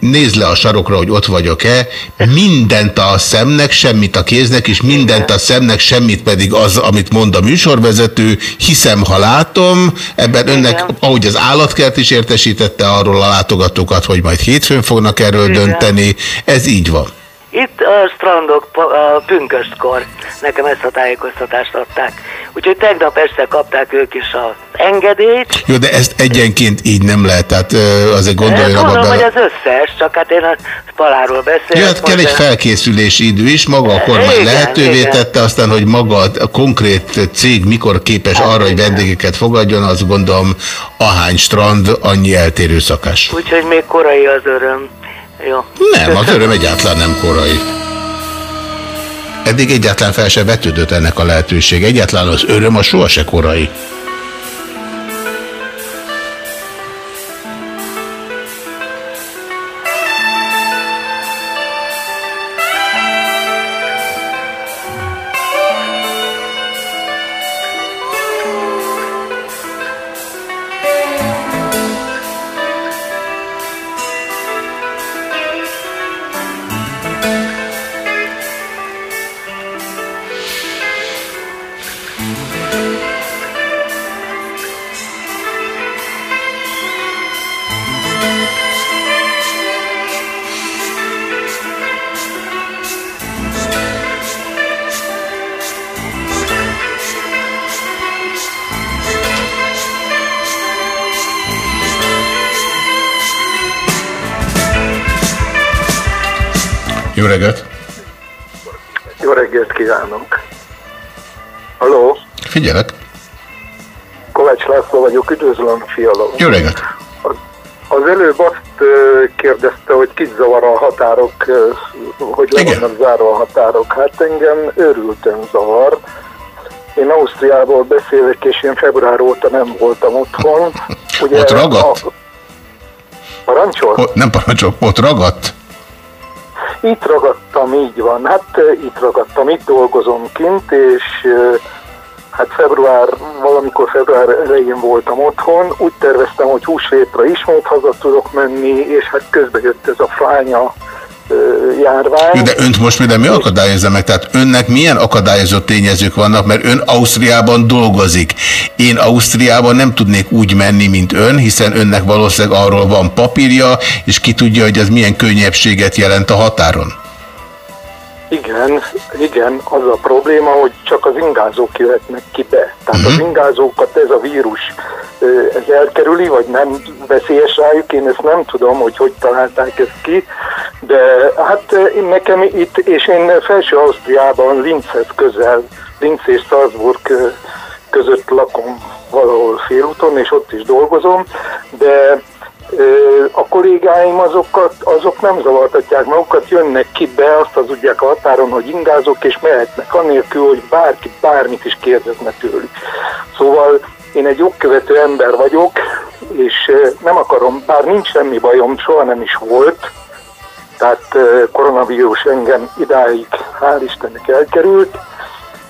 nézd le a sarokra, hogy ott vagyok-e, mindent a szemnek, semmit a kéznek, és mindent a szemnek, semmit pedig az, amit mond a műsorvezető, hiszem, ha látom, ebben önnek, ahogy az állatkert is értesítette arról a látogatókat, hogy majd hétfőn fognak erről Igen. dönteni, ez így van. Itt a strandok a pünköstkor nekem ezt a tájékoztatást adták. Úgyhogy tegnap este kapták ők is az engedélyt. Jó, de ezt egyenként így nem lehet, tehát azért gondoljon abba Mondom, hogy bele. az összes, csak hát én a paláról beszélek. Ja, hát kell egy felkészülési idő is, maga a kormány Igen, lehetővé igen. tette, aztán, hogy maga a konkrét cég mikor képes arra, hogy vendégeket fogadjon, azt gondolom, ahány strand, annyi eltérő szakás. Úgyhogy még korai az öröm. Jó. Nem, az öröm egyáltalán nem korai. Eddig egyáltalán fel se vetődött ennek a lehetőség. Egyáltalán az öröm a soha se korai. Jó reggelt! Az előbb azt kérdezte, hogy kit zavar a határok, hogy le vannak zárva a határok. Hát engem őrülten zavar. Én Ausztriából beszélek, és én február óta nem voltam otthon. <laughs> Ugye Ott ragadt? A, parancsol? Ott, nem parancsol, ott ragadt? Itt ragadtam, így van. Hát itt ragadtam, itt dolgozom kint, és hát február, valamikor február elején voltam otthon. Úgy terveztem, hogy húsvétra ismét haza tudok menni, és hát közben jött ez a fánya járvány. De önt most például mi akadályozza meg? Tehát önnek milyen akadályozó tényezők vannak, mert ön Ausztriában dolgozik. Én Ausztriában nem tudnék úgy menni, mint ön, hiszen önnek valószínűleg arról van papírja, és ki tudja, hogy ez milyen könnyebbséget jelent a határon. Igen, igen, az a probléma, hogy csak az ingázók jöhetnek ki be. Tehát uh-huh. az ingázókat ez a vírus ez elkerüli, vagy nem veszélyes rájuk, én ezt nem tudom, hogy hogy találták ezt ki, de hát nekem itt, és én felső Ausztriában Linzhez közel, Linz és Salzburg között lakom valahol félúton, és ott is dolgozom, de a kollégáim azokat, azok nem zavartatják magukat, jönnek ki be, azt az tudják a határon, hogy ingázok, és mehetnek, anélkül, hogy bárki bármit is kérdezne tőlük. Szóval én egy jogkövető ember vagyok, és nem akarom, bár nincs semmi bajom, soha nem is volt, tehát koronavírus engem idáig, hál' Istennek elkerült,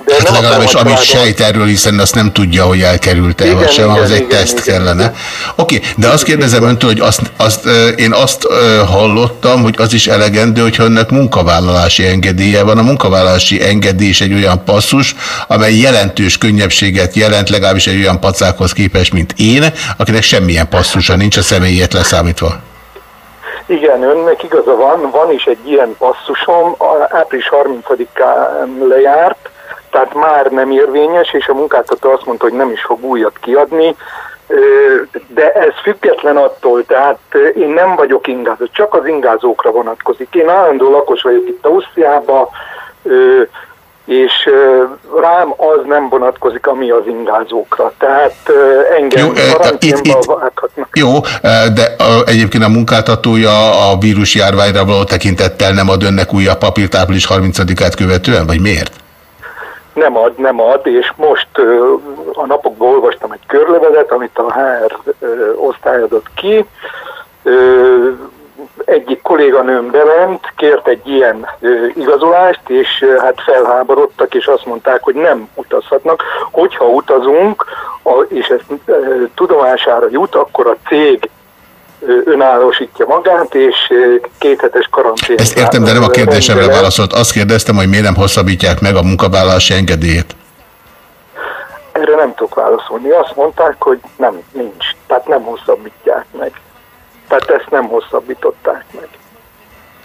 de hát legalábbis amit sejt erről, hiszen azt nem tudja, hogy elkerült-e, vagy sem, az egy igen, teszt igen, kellene. Oké, okay, de azt kérdezem öntől, hogy azt, azt, én azt hallottam, hogy az is elegendő, hogyha önnek munkavállalási engedélye van. A munkavállalási engedély is egy olyan passzus, amely jelentős könnyebbséget jelent, legalábbis egy olyan pacákhoz képest, mint én, akinek semmilyen passzusa nincs a személyét leszámítva. Igen, önnek igaza van, van is egy ilyen passzusom, április 30-án lejárt, tehát már nem érvényes, és a munkáltató azt mondta, hogy nem is fog újat kiadni, de ez független attól, tehát én nem vagyok ingázó, csak az ingázókra vonatkozik. Én állandó lakos vagyok itt Ausztriában, és rám az nem vonatkozik, ami az ingázókra. Tehát engem itt, itt, Jó, de egyébként a munkáltatója a vírusjárványra való tekintettel nem ad önnek újabb papírt április 30-át követően, vagy miért? Nem ad, nem ad, és most a napokban olvastam egy körlevelet, amit a HR osztály adott ki, egyik kolléganőm bement, kért egy ilyen igazolást, és hát felháborodtak, és azt mondták, hogy nem utazhatnak. Hogyha utazunk, és ezt tudomására jut, akkor a cég önállósítja magát, és kéthetes karantén. Ezt értem, de nem a kérdésemre válaszolt. Azt kérdeztem, hogy miért nem hosszabbítják meg a munkavállalási engedélyét. Erre nem tudok válaszolni. Azt mondták, hogy nem, nincs. Tehát nem hosszabbítják meg. Tehát ezt nem hosszabbították meg.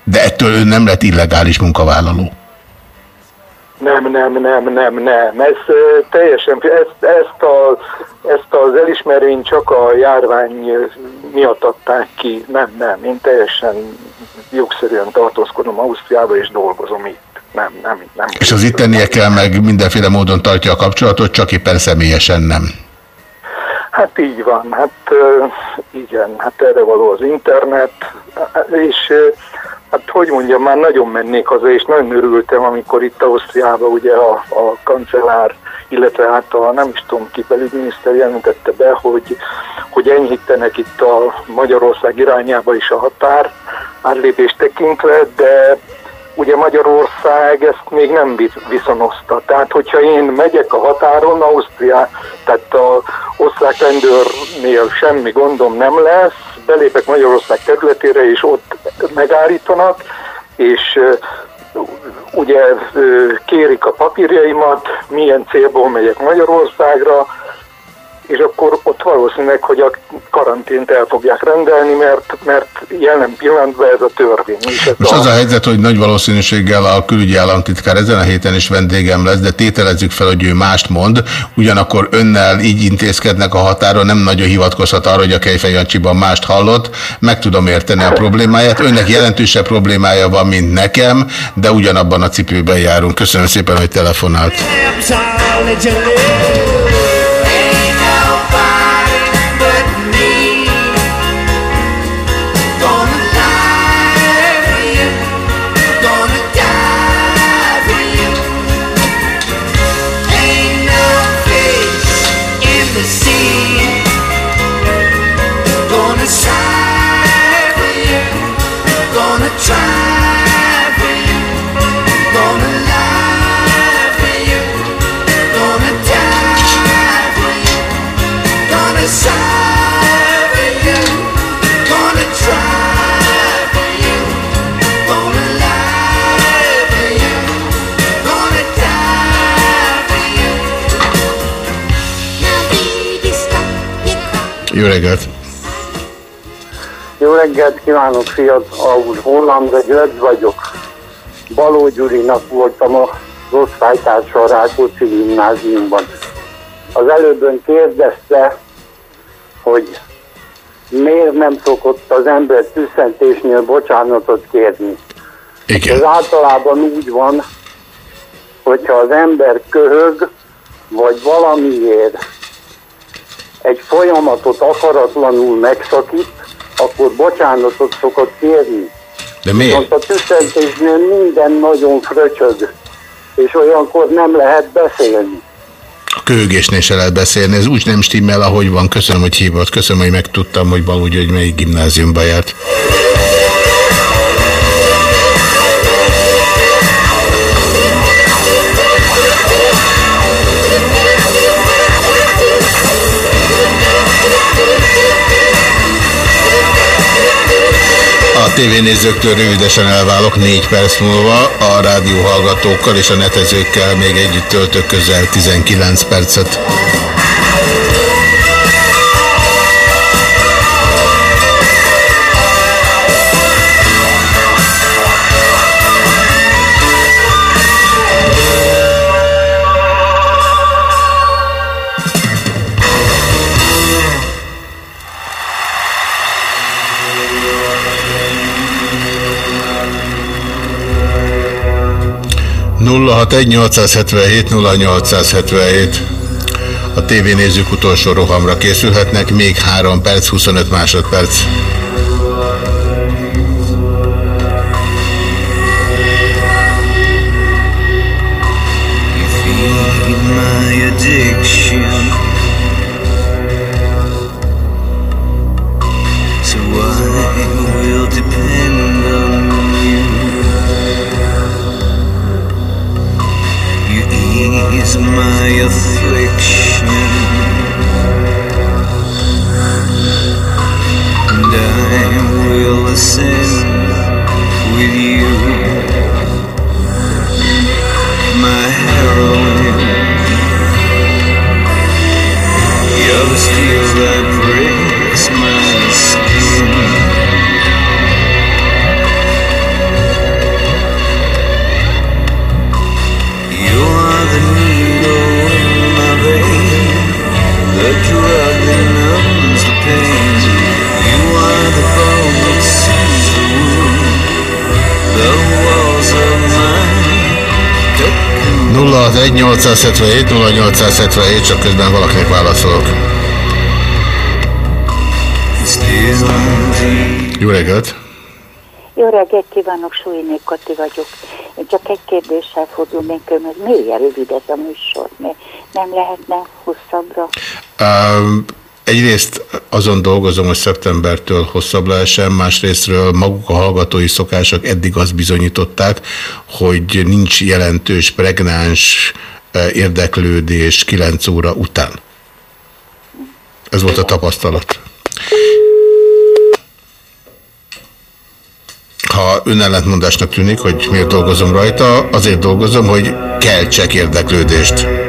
De ettől ön nem lett illegális munkavállaló. Nem, nem, nem, nem, nem. Ez teljesen, ezt, ezt, a, ezt az elismervényt csak a járvány miatt adták ki. Nem, nem. Én teljesen jogszerűen tartózkodom Ausztriába és dolgozom itt. Nem, nem, nem. És az itt tennie kell meg mindenféle módon tartja a kapcsolatot, csak éppen személyesen nem. Hát így van, hát igen, hát erre való az internet, és Hát hogy mondjam, már nagyon mennék haza, és nagyon örültem, amikor itt Ausztriában ugye a, a kancellár, illetve hát a nem is tudom ki belügyminiszter jelentette be, hogy, hogy enyhítenek itt a Magyarország irányába is a határ átlépést tekintve, de ugye Magyarország ezt még nem viszonozta. Tehát, hogyha én megyek a határon, Ausztria, tehát a osztrák rendőrnél semmi gondom nem lesz, belépek Magyarország területére, és ott megállítanak, és ugye kérik a papírjaimat, milyen célból megyek Magyarországra, és akkor ott valószínűleg, hogy a karantént el fogják rendelni, mert, mert jelen pillanatban ez a törvény. Ez Most a... az a helyzet, hogy nagy valószínűséggel a külügyi államtitkár ezen a héten is vendégem lesz, de tételezzük fel, hogy ő mást mond, ugyanakkor önnel így intézkednek a határon, nem nagyon hivatkozhat arra, hogy a Kejfej Jancsiban mást hallott, meg tudom érteni a problémáját, önnek jelentősebb problémája van, mint nekem, de ugyanabban a cipőben járunk. Köszönöm szépen, hogy telefonált. Jó reggelt! Jó reggelt kívánok, fiat, August Holland, György vagyok. Baló Gyurinak voltam a osztálytársa a Rákóczi gimnáziumban. Az előbben kérdezte, hogy miért nem szokott az ember tüsszentésnél bocsánatot kérni. Igen. Ez általában úgy van, hogyha az ember köhög, vagy valamiért egy folyamatot akaratlanul megszakít, akkor bocsánatot szokott kérni. De miért? Viszont a tüsszentésnél minden nagyon fröcsög, és olyankor nem lehet beszélni. A köhögésnél se lehet beszélni, ez úgy nem stimmel, ahogy van. Köszönöm, hogy hívott, köszönöm, hogy megtudtam, hogy Balúgy, hogy melyik gimnáziumba járt. A tévénézőktől rövidesen elválok, négy perc múlva a rádióhallgatókkal és a netezőkkel még együtt töltök közel 19 percet. Nulla hat egy 877 0877 A tévénézők utolsó rohamra készülhetnek, még 3 perc, 25 másodperc. 061 877 0877, csak közben valakinek válaszolok. Jó reggelt! Jó reggelt kívánok, Súlyné Kati vagyok. Én csak egy kérdéssel fordulnék önhöz. Miért rövid ez a műsor? Miért nem lehetne hosszabbra? Um, egyrészt azon dolgozom, hogy szeptembertől hosszabb lehessen, másrésztről maguk a hallgatói szokások eddig azt bizonyították, hogy nincs jelentős, pregnáns eh, érdeklődés 9 óra után. Ez volt a tapasztalat. Ha önellentmondásnak tűnik, hogy miért dolgozom rajta, azért dolgozom, hogy keltsek érdeklődést.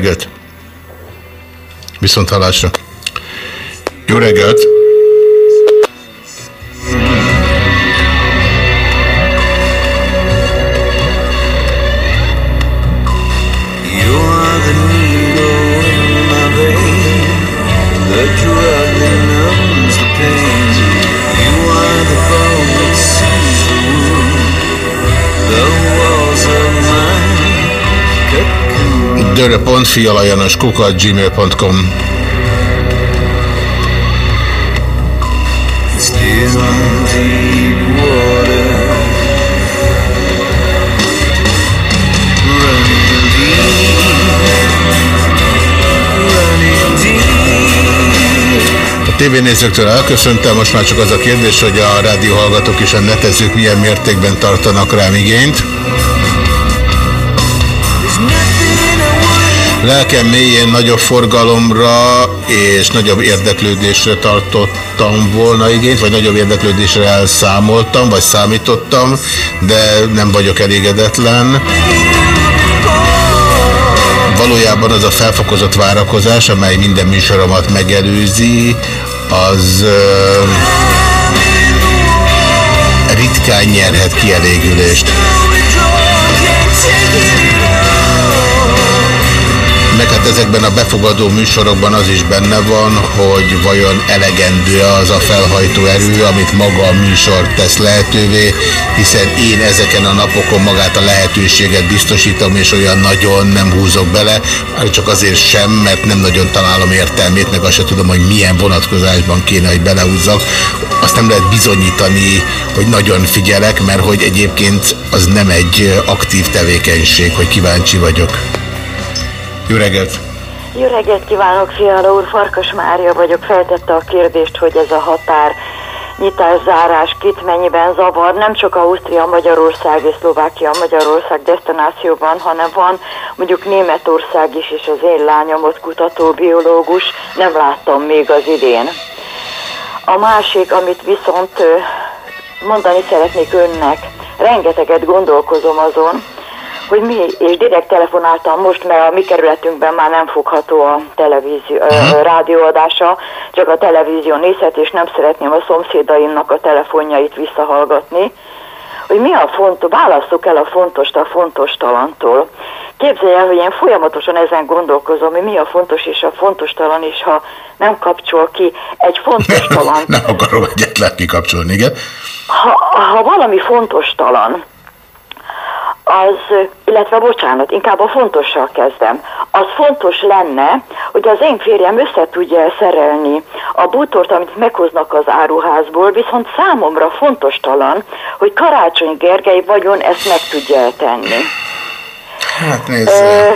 Reggelt! Viszont hallásra! Jó reggelt! dörö.fialajanoskukat gmail.com Still deep water. Elköszöntem, most már csak az a kérdés, hogy a rádióhallgatók és a netezők milyen mértékben tartanak rám igényt. Lelkem mélyén nagyobb forgalomra és nagyobb érdeklődésre tartottam volna igényt, vagy nagyobb érdeklődésre elszámoltam, vagy számítottam, de nem vagyok elégedetlen. Valójában az a felfokozott várakozás, amely minden műsoromat megelőzi, az ritkán nyerhet kielégülést. Ezekben a befogadó műsorokban az is benne van, hogy vajon elegendő az a felhajtó erő, amit maga a műsor tesz lehetővé, hiszen én ezeken a napokon magát a lehetőséget biztosítom, és olyan nagyon nem húzok bele, csak azért sem, mert nem nagyon találom értelmét, meg azt sem tudom, hogy milyen vonatkozásban kéne, hogy belehúzzak. Azt nem lehet bizonyítani, hogy nagyon figyelek, mert hogy egyébként az nem egy aktív tevékenység, hogy kíváncsi vagyok. Jó reggelt! Jó reggelt kívánok, Fiala úr! Farkas Mária vagyok. Feltette a kérdést, hogy ez a határ nyitás-zárás kit mennyiben zavar, nem csak Ausztria, Magyarország és Szlovákia, Magyarország destinációban, hanem van mondjuk Németország is, és az én lányom ott kutató biológus, nem láttam még az idén. A másik, amit viszont mondani szeretnék önnek, rengeteget gondolkozom azon, hogy mi, és direkt telefonáltam most, mert a mi kerületünkben már nem fogható a televízió, uh, rádióadása, csak a televízió nézhet, és nem szeretném a szomszédaimnak a telefonjait visszahallgatni, hogy mi a fontos, válasszuk el a fontos a fontos talantól. Képzelj el, hogy én folyamatosan ezen gondolkozom, hogy mi a fontos és a fontos talan, és ha nem kapcsol ki egy fontos <laughs> talant, Nem akarom egyetlen kikapcsolni, igen. ha, ha valami fontos talan, az, illetve bocsánat, inkább a fontossal kezdem. Az fontos lenne, hogy az én férjem össze tudja szerelni a bútort, amit meghoznak az áruházból, viszont számomra fontos talan, hogy Karácsony Gergely vagyon ezt meg tudja tenni. Hát nézd. Ö,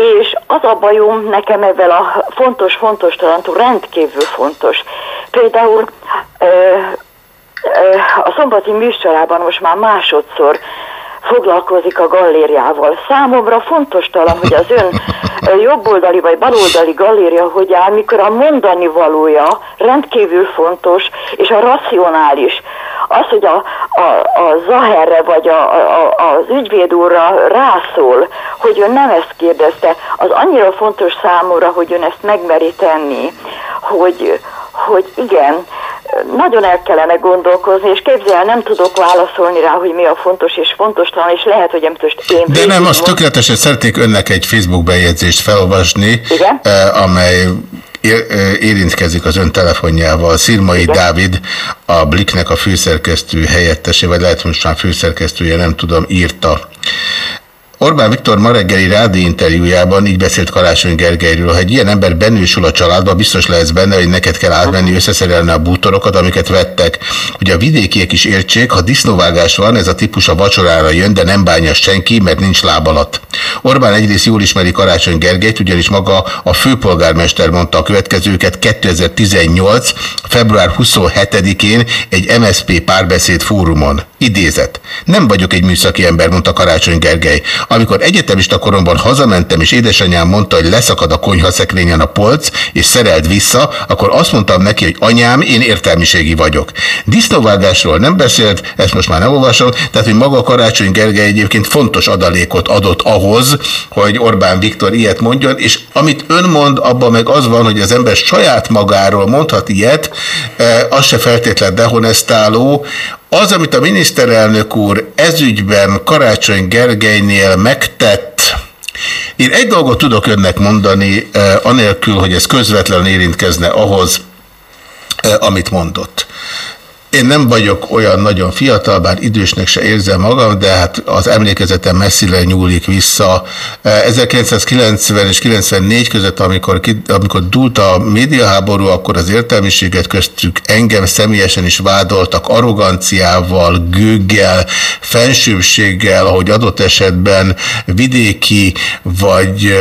és az a bajom nekem ebben a fontos-fontos talantól rendkívül fontos. Például ö, ö, a szombati műsorában most már másodszor foglalkozik a gallériával. Számomra fontos talán, hogy az ön jobboldali vagy baloldali galléria hogy áll, mikor a mondani valója rendkívül fontos, és a racionális. Az, hogy a, a, a Zaherre vagy a, a, az ügyvéd úrra rászól, hogy ön nem ezt kérdezte, az annyira fontos számomra, hogy ön ezt megmeri tenni, hogy, hogy igen, nagyon el kellene gondolkozni, és képzelj el, nem tudok válaszolni rá, hogy mi a fontos és fontostalan, és lehet, hogy most én... De nem, mond- tökéletesen szeretnék önnek egy Facebook bejegyzést felolvasni, Igen? eh, amely eh, érintkezik az ön telefonjával. Szirmai Dávid, a Bliknek a főszerkesztő helyettese, vagy lehet, hogy most már főszerkesztője, nem tudom, írta. Orbán Viktor ma reggeli rádió interjújában így beszélt Karácsony Gergelyről, ha egy ilyen ember bennősül a családba, biztos lehetsz benne, hogy neked kell átmenni összeszerelni a bútorokat, amiket vettek. Hogy a vidékiek is értsék, ha disznóvágás van, ez a típus a vacsorára jön, de nem bánja senki, mert nincs láb alatt. Orbán egyrészt jól ismeri Karácsony Gergelyt, ugyanis maga a főpolgármester mondta a következőket 2018. február 27-én egy MSP párbeszéd fórumon. Idézet. Nem vagyok egy műszaki ember, mondta Karácsony Gergely. Amikor egyetemista koromban hazamentem, és édesanyám mondta, hogy leszakad a konyhaszekrényen a polc, és szerelt vissza, akkor azt mondtam neki, hogy anyám, én értelmiségi vagyok. Disznóvágásról nem beszélt, ezt most már nem olvasom, tehát, hogy maga Karácsony Gergely egyébként fontos adalékot adott ahhoz, hogy Orbán Viktor ilyet mondjon, és amit ön mond, abban meg az van, hogy az ember saját magáról mondhat ilyet, eh, az se feltétlen dehonestáló, az, amit a miniszterelnök úr ezügyben Karácsony Gergelynél megtett, én egy dolgot tudok önnek mondani, eh, anélkül, hogy ez közvetlenül érintkezne ahhoz, eh, amit mondott. Én nem vagyok olyan nagyon fiatal, bár idősnek se érzem magam, de hát az emlékezetem messzire nyúlik vissza. 1990 és 94 között, amikor, amikor dúlt a médiaháború, akkor az értelmiséget köztük engem személyesen is vádoltak arroganciával, gőggel, fensőbséggel, ahogy adott esetben vidéki vagy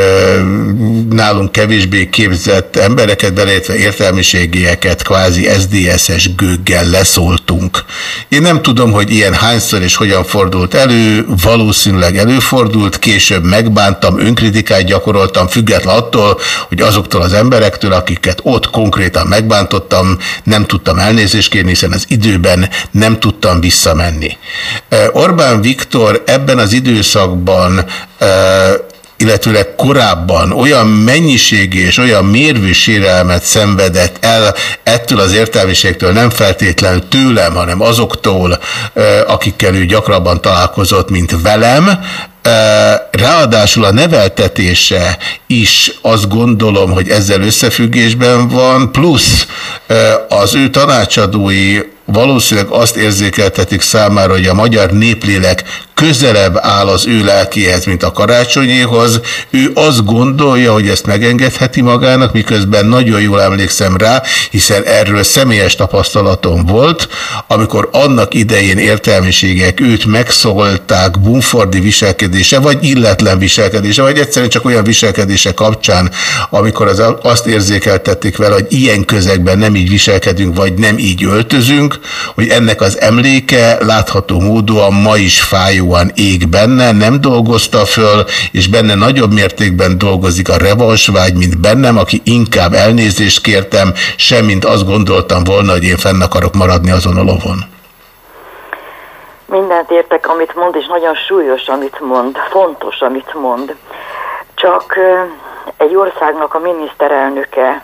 nálunk kevésbé képzett embereket, beleértve értelmiségieket kvázi SDSS gőggel lesz szóltunk. Én nem tudom, hogy ilyen hányszor és hogyan fordult elő, valószínűleg előfordult, később megbántam, önkritikát gyakoroltam, független attól, hogy azoktól az emberektől, akiket ott konkrétan megbántottam, nem tudtam elnézést kérni, hiszen az időben nem tudtam visszamenni. Orbán Viktor ebben az időszakban illetőleg korábban olyan mennyiségi és olyan mérvű sérelmet szenvedett el ettől az értelmiségtől, nem feltétlenül tőlem, hanem azoktól, akikkel ő gyakrabban találkozott, mint velem, Ráadásul a neveltetése is azt gondolom, hogy ezzel összefüggésben van, plusz az ő tanácsadói valószínűleg azt érzékeltetik számára, hogy a magyar néplélek közelebb áll az ő lelkéhez, mint a karácsonyéhoz. Ő azt gondolja, hogy ezt megengedheti magának, miközben nagyon jól emlékszem rá, hiszen erről személyes tapasztalatom volt, amikor annak idején értelmiségek őt megszólták bumfordi viselkedése, vagy illetlen viselkedése, vagy egyszerűen csak olyan viselkedése kapcsán, amikor az, azt érzékeltették vele, hogy ilyen közegben nem így viselkedünk, vagy nem így öltözünk, hogy ennek az emléke látható módon ma is fájóan ég benne, nem dolgozta föl, és benne nagyobb mértékben dolgozik a revansvágy, mint bennem, aki inkább elnézést kértem, semmint azt gondoltam volna, hogy én fenn akarok maradni azon a lovon. Mindent értek, amit mond, és nagyon súlyos, amit mond, fontos, amit mond. Csak egy országnak a miniszterelnöke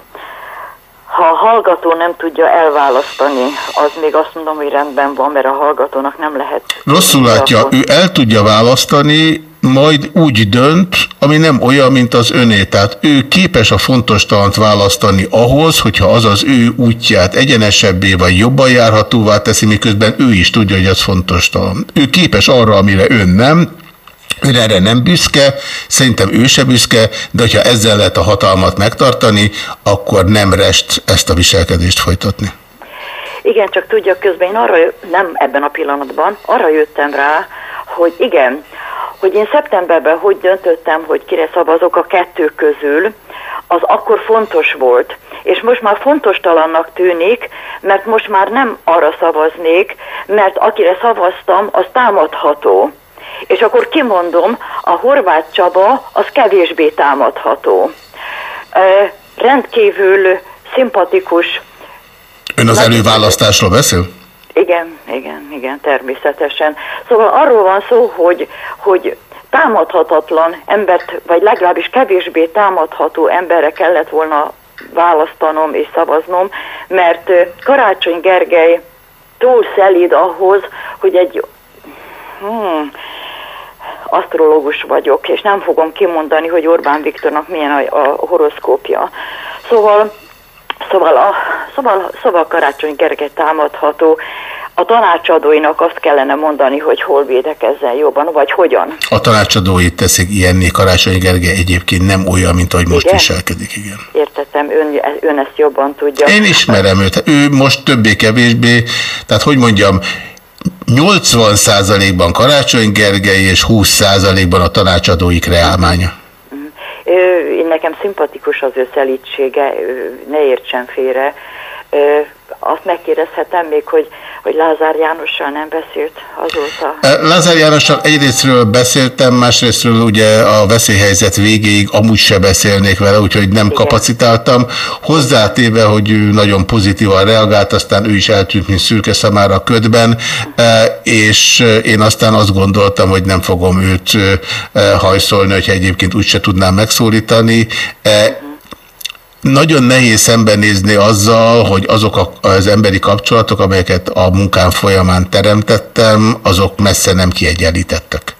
ha a hallgató nem tudja elválasztani, az még azt mondom, hogy rendben van, mert a hallgatónak nem lehet. Rosszul látja, ő el tudja választani, majd úgy dönt, ami nem olyan, mint az öné. Tehát ő képes a fontos talant választani ahhoz, hogyha az az ő útját egyenesebbé vagy jobban járhatóvá teszi, miközben ő is tudja, hogy ez fontos talan. Ő képes arra, amire ön nem, Ön erre nem büszke, szerintem ő se büszke, de hogyha ezzel lehet a hatalmat megtartani, akkor nem rest ezt a viselkedést folytatni. Igen, csak tudja, közben én arra, nem ebben a pillanatban, arra jöttem rá, hogy igen, hogy én szeptemberben hogy döntöttem, hogy kire szavazok a kettő közül, az akkor fontos volt. És most már fontos talannak tűnik, mert most már nem arra szavaznék, mert akire szavaztam, az támadható és akkor kimondom, a horvát Csaba az kevésbé támadható. E, rendkívül szimpatikus. Ön az előválasztásról beszél? Igen, igen, igen, természetesen. Szóval arról van szó, hogy, hogy támadhatatlan embert, vagy legalábbis kevésbé támadható emberre kellett volna választanom és szavaznom, mert Karácsony Gergely túl szelíd ahhoz, hogy egy hmm, asztrológus vagyok, és nem fogom kimondani, hogy Orbán Viktornak milyen a, a horoszkópja. Szóval, szóval, a, szóval, szóval Karácsony Gergely támadható, a tanácsadóinak azt kellene mondani, hogy hol védekezzen jobban, vagy hogyan. A tanácsadói teszik ilyenné, Karácsony Gergely egyébként nem olyan, mint ahogy most igen? viselkedik, igen. Értettem, ön, ön ezt jobban tudja. Én ismerem őt, ő most többé-kevésbé, tehát hogy mondjam, 80%-ban Karácsony Gergely és 20%-ban a tanácsadóik reálmánya. Én nekem szimpatikus az ő szelítsége, ne értsen félre. Azt megkérdezhetem még, hogy hogy Lázár Jánossal nem beszélt azóta? Lázár Jánossal egyrésztről beszéltem, másrésztről ugye a veszélyhelyzet végéig amúgy se beszélnék vele, úgyhogy nem Igen. kapacitáltam. Hozzátéve, hogy ő nagyon pozitívan reagált, aztán ő is eltűnt, mint szürke szamára a ködben, és én aztán azt gondoltam, hogy nem fogom őt hajszolni, hogyha egyébként úgyse tudnám megszólítani. Nagyon nehéz szembenézni azzal, hogy azok az emberi kapcsolatok, amelyeket a munkám folyamán teremtettem, azok messze nem kiegyenlítettek.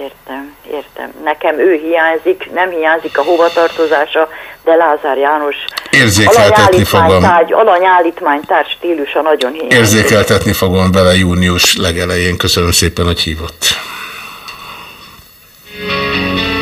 Értem, értem. Nekem ő hiányzik, nem hiányzik a hovatartozása, de Lázár János... Érzékeltetni fogom. Alanyállítmánytárgy stílusa nagyon hiányzik. Érzékeltetni fogom vele június legelején. Köszönöm szépen, hogy hívott. Be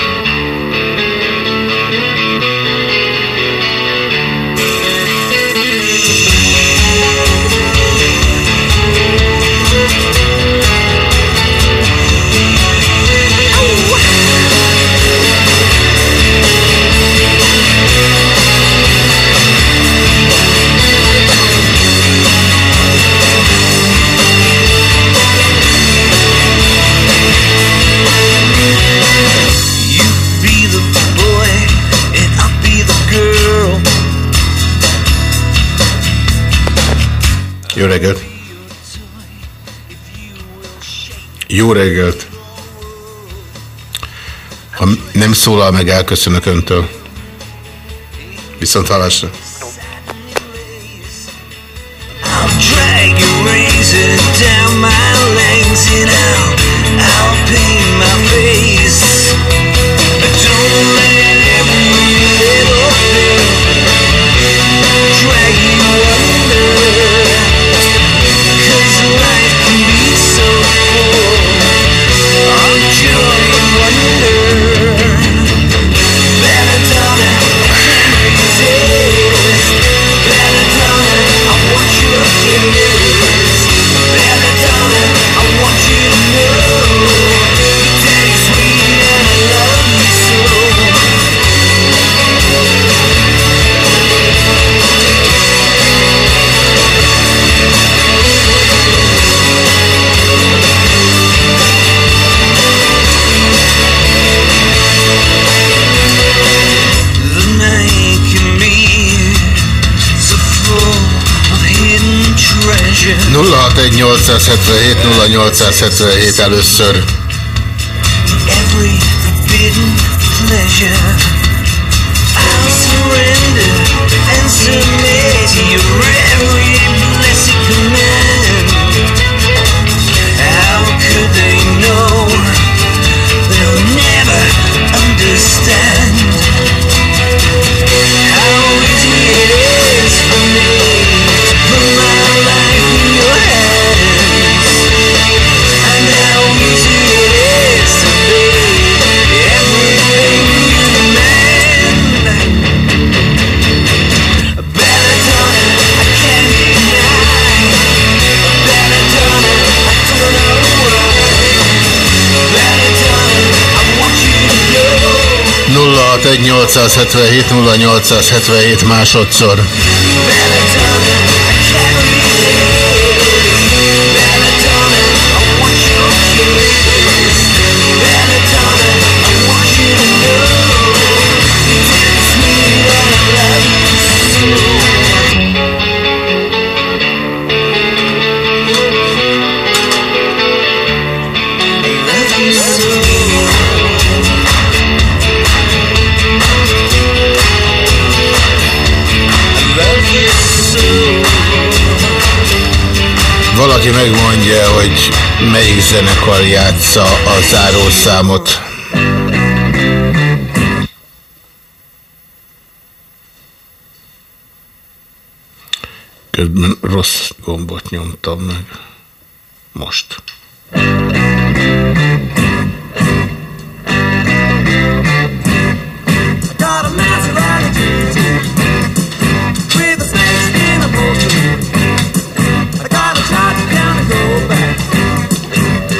reggelt! Jó reggelt! Ha nem szólal meg, elköszönök öntől. Viszont hallásra. Drag your razor down my legs and I'll, 061 0877 először. Every forbidden pleasure. I'll surrender and submit to every blessed command. How could they know? They'll never understand how easy it is for me 061 0877 másodszor. Melyik zenekar játsza a zárószámot. Közben rossz gombot nyomtam meg. Most.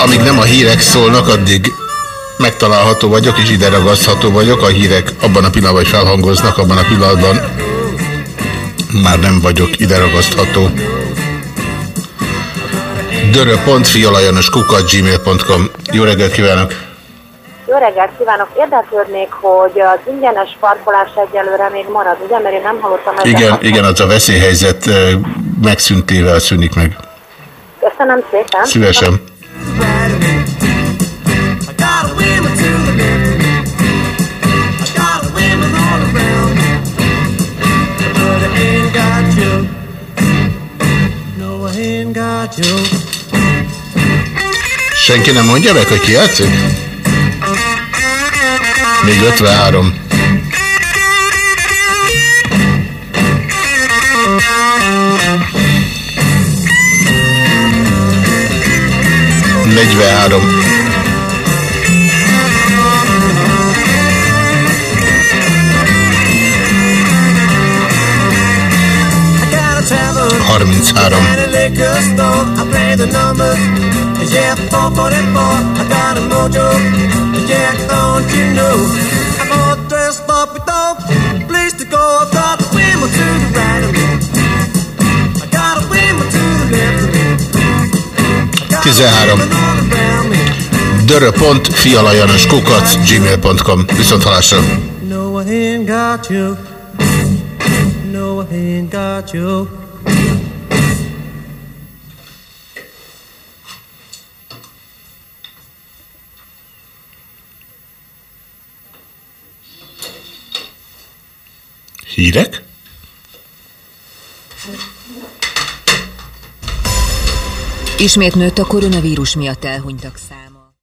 Amíg nem a hírek szólnak, addig megtalálható vagyok, és ide ragasztható vagyok. A hírek abban a pillanatban, hogy felhangoznak, abban a pillanatban már nem vagyok ide ragasztható. gmail.com Jó reggelt kívánok! Jó reggelt kívánok! Érdeklődnék, hogy az ingyenes parkolás egyelőre még marad, ugye? Mert én nem hallottam ezzel Igen, igen, az a veszélyhelyzet megszüntével szűnik meg. Köszönöm szépen. Szívesen. Senki nem mondja meg, hogy ki játszik? Még 53. Negyvenhárom. 33. Tizenhárom. Dörö.fi alajanos kukac gmail.com Viszont halásra. No, I ain't got you. No, I ain't got you. Hírek? Ismét nőtt a koronavírus miatt elhunytak szám.